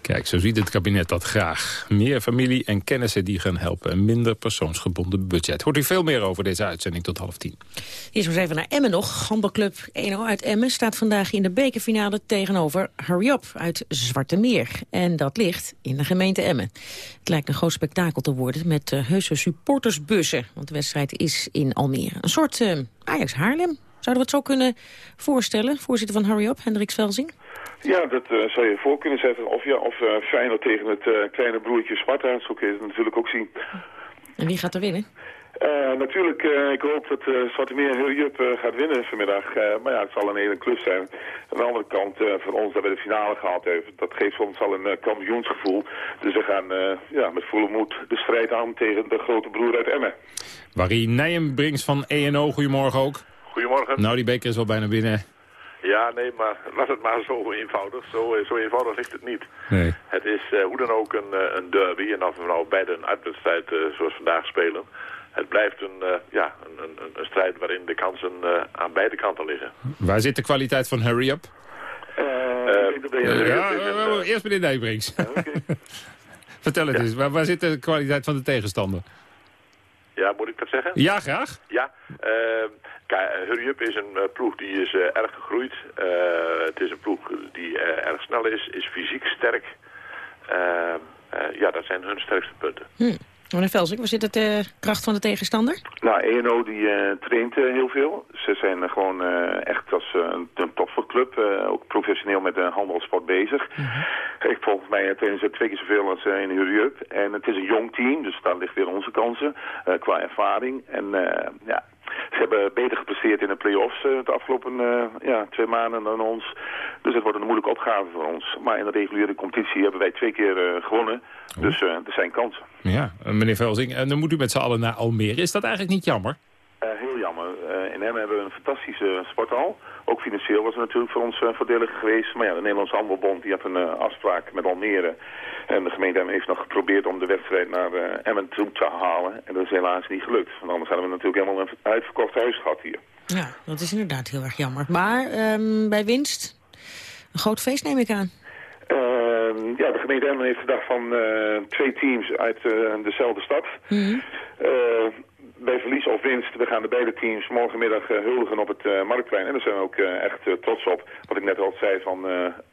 Speaker 3: Kijk, zo ziet het kabinet dat graag. Meer familie en kennissen die gaan helpen. Een minder persoonsgebonden budget. Hoort u veel meer over deze uitzending tot half tien.
Speaker 4: Eerst maar even naar Emmen nog. Handbalclub 1 uit Emmen staat vandaag in de bekerfinale tegenover Hurry Up uit Zwarte Meer. En dat ligt in de gemeente Emmen. Het lijkt een groot spektakel te worden met uh, heuse supportersbussen. Want de wedstrijd is in Almere. Een soort uh, Ajax Haarlem. Zouden we het zo kunnen voorstellen? Voorzitter van Hurry Up, Hendrik Velzing.
Speaker 44: Ja, dat uh, zou je voor kunnen zetten. Of, ja, of uh, Feyenoord tegen het uh, kleine broertje Sparta. Zo kun je het natuurlijk ook zien.
Speaker 4: En wie gaat er winnen?
Speaker 44: Uh, natuurlijk, uh, ik hoop dat uh, Zwarte Meer Hurry Up gaat winnen vanmiddag. maar ja, het zal een hele klus zijn. Aan de andere kant, voor ons dat we de finale gehaald hebben, dat geeft ons al een kampioensgevoel. Dus we gaan ja, met volle moed de strijd aan tegen de grote broer uit Emmen.
Speaker 3: Barry Nijenbrings van ENO, goedemorgen ook.
Speaker 45: Goedemorgen.
Speaker 3: Nou, die beker is wel bijna binnen.
Speaker 45: Ja, nee, maar was het maar zo eenvoudig. Zo, zo eenvoudig ligt het niet.
Speaker 3: Nee.
Speaker 45: Het is uh, hoe dan ook een, uh, een derby. En als we nou beide een uitwedstrijd uh, zoals vandaag spelen... het blijft een, ja, een, een, een, strijd waarin de kansen aan beide kanten liggen.
Speaker 3: Waar zit de kwaliteit van Hurry Up? ja, eerst meneer Nijbrings. Okay. *laughs* Vertel het eens, waar, waar zit de kwaliteit van de tegenstander?
Speaker 45: Ja, moet ik dat zeggen?
Speaker 3: Ja, graag.
Speaker 45: Ja, Hurry Up is een uh, ploeg die is uh, erg gegroeid. Uh, het is een ploeg die erg snel is, is fysiek sterk. ja, dat zijn hun sterkste punten.
Speaker 4: Hm. Meneer Velsik, waar zit de kracht van de tegenstander?
Speaker 44: Nou, ENO die traint heel veel. Ze zijn gewoon echt als een topsportclub, ook professioneel met de handelsport bezig. -hmm. Ik, volgens mij trainen ze twee keer zoveel als in Hurry Up. En het is een jong team, dus daar ligt weer onze kansen qua ervaring. En ja, hebben beter gepresteerd in de play-offs uh, de afgelopen uh, ja, twee maanden dan ons. Dus het wordt een moeilijke opgave voor ons. Maar in de reguliere competitie hebben wij twee keer uh, gewonnen. Oh. Dus er zijn kansen.
Speaker 3: Ja, meneer Velzing, en dan moet u met z'n allen naar Almere. Is dat eigenlijk niet jammer?
Speaker 44: heel jammer. in hem hebben we een fantastische sporthal. Ook financieel was het natuurlijk voor ons voordelig geweest. Maar ja, de Nederlandse Handelbond die had een afspraak met Almere. En de gemeente heeft nog geprobeerd om de wedstrijd naar uh, Emmen toe te halen. En dat is helaas niet gelukt. Want anders hadden we natuurlijk helemaal een uitverkocht huis gehad hier.
Speaker 4: Ja, dat is inderdaad heel erg jammer. Maar um, bij winst, een groot feest neem ik aan.
Speaker 44: Uh, ja, de gemeente Emmen heeft gedacht van uh, twee teams uit uh, dezelfde stad.
Speaker 4: Mm -hmm.
Speaker 44: Bij verlies of winst, we gaan de beide teams morgenmiddag huldigen op het Marktplein. En daar zijn we ook echt trots op. Wat ik net al zei van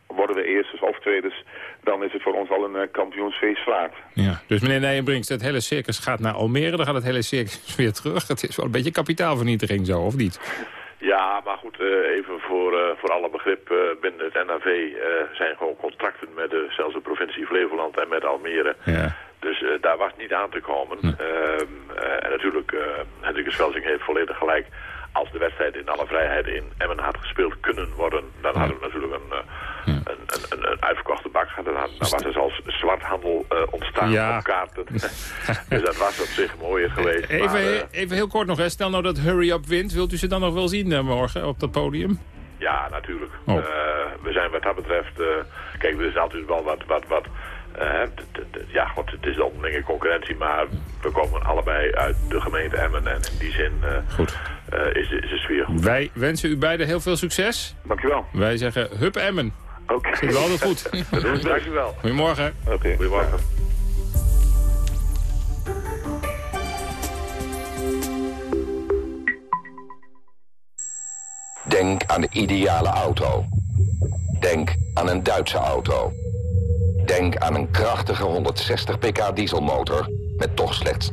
Speaker 44: worden we eersters of tweeders, dan is het voor ons al een uh, kampioensfeest waard.
Speaker 3: Ja, dus meneer Nijenbrinks, het hele circus gaat naar Almere, dan gaat het hele circus *laughs* weer terug. Het is wel een beetje kapitaalvernietiging zo, of niet?
Speaker 45: Ja, maar goed, uh, even voor, uh, voor alle begrip uh, binnen het NAV zijn gewoon contracten met de, zelfs de provincie Flevoland en met Almere.
Speaker 3: Ja.
Speaker 45: Dus daar was niet aan te komen. Hm. en natuurlijk, Hendrikus Velsing heeft volledig gelijk. Als de wedstrijd in alle vrijheid in Emmen had gespeeld kunnen worden, dan hadden we natuurlijk een een, een, een, uitverkochte bak hadden. Dan, dan was er zelfs zwarthandel uh, ontstaan
Speaker 3: ja.
Speaker 45: op kaarten. *laughs* dus dat was op zich mooier geweest.
Speaker 3: Even,
Speaker 45: maar, uh,
Speaker 3: even heel kort nog, hè. stel nou dat Hurry Up wint. Wilt u ze dan nog wel zien uh, morgen op dat podium?
Speaker 45: Ja, natuurlijk.
Speaker 3: Oh.
Speaker 45: we zijn wat dat betreft... kijk, er is altijd wel wat... wat, wat ja, god, het is onderlinge concurrentie, maar we komen allebei uit de gemeente Emmen. En in die zin
Speaker 3: Goed.
Speaker 45: is, de, is de sfeer goed.
Speaker 3: Wij wensen u beiden heel veel succes.
Speaker 44: Dankjewel.
Speaker 3: Wij zeggen Hup Emmen.
Speaker 44: Oké. Okay.
Speaker 3: Zit wel altijd goed. *laughs*
Speaker 45: Dankjewel.
Speaker 3: Goedemorgen.
Speaker 44: Oké. Okay.
Speaker 45: Goedemorgen.
Speaker 43: Denk aan de ideale auto. Denk aan een Duitse auto. Denk aan een krachtige 160 pk dieselmotor met toch slechts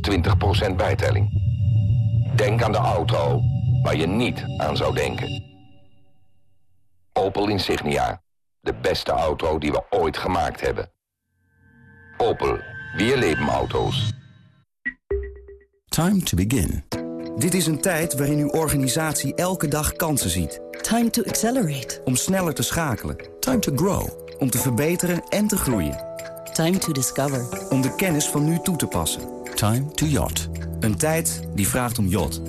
Speaker 43: 20% bijtelling. Denk aan de auto waar je niet aan zou denken. Opel Insignia. De beste auto die we ooit gemaakt hebben. Opel. Weer leven auto's.
Speaker 46: Time to begin. Dit is een tijd waarin uw organisatie elke dag kansen ziet.
Speaker 47: Time to accelerate.
Speaker 46: Om sneller te schakelen.
Speaker 47: Time to grow.
Speaker 46: Om te verbeteren en te groeien.
Speaker 47: Time to discover.
Speaker 46: Om de kennis van nu toe te passen.
Speaker 47: Time to yacht.
Speaker 46: Een tijd die vraagt om yacht.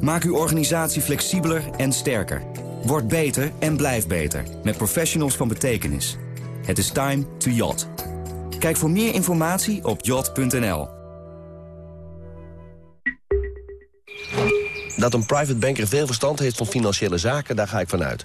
Speaker 46: Maak uw organisatie flexibeler en sterker. Word beter en blijf beter. Met professionals van betekenis. Het is time to yacht. Kijk voor meer informatie op yacht.nl.
Speaker 48: Dat een private banker veel verstand heeft van financiële zaken, daar ga ik vanuit.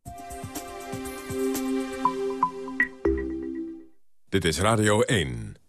Speaker 2: Dit is Radio 1.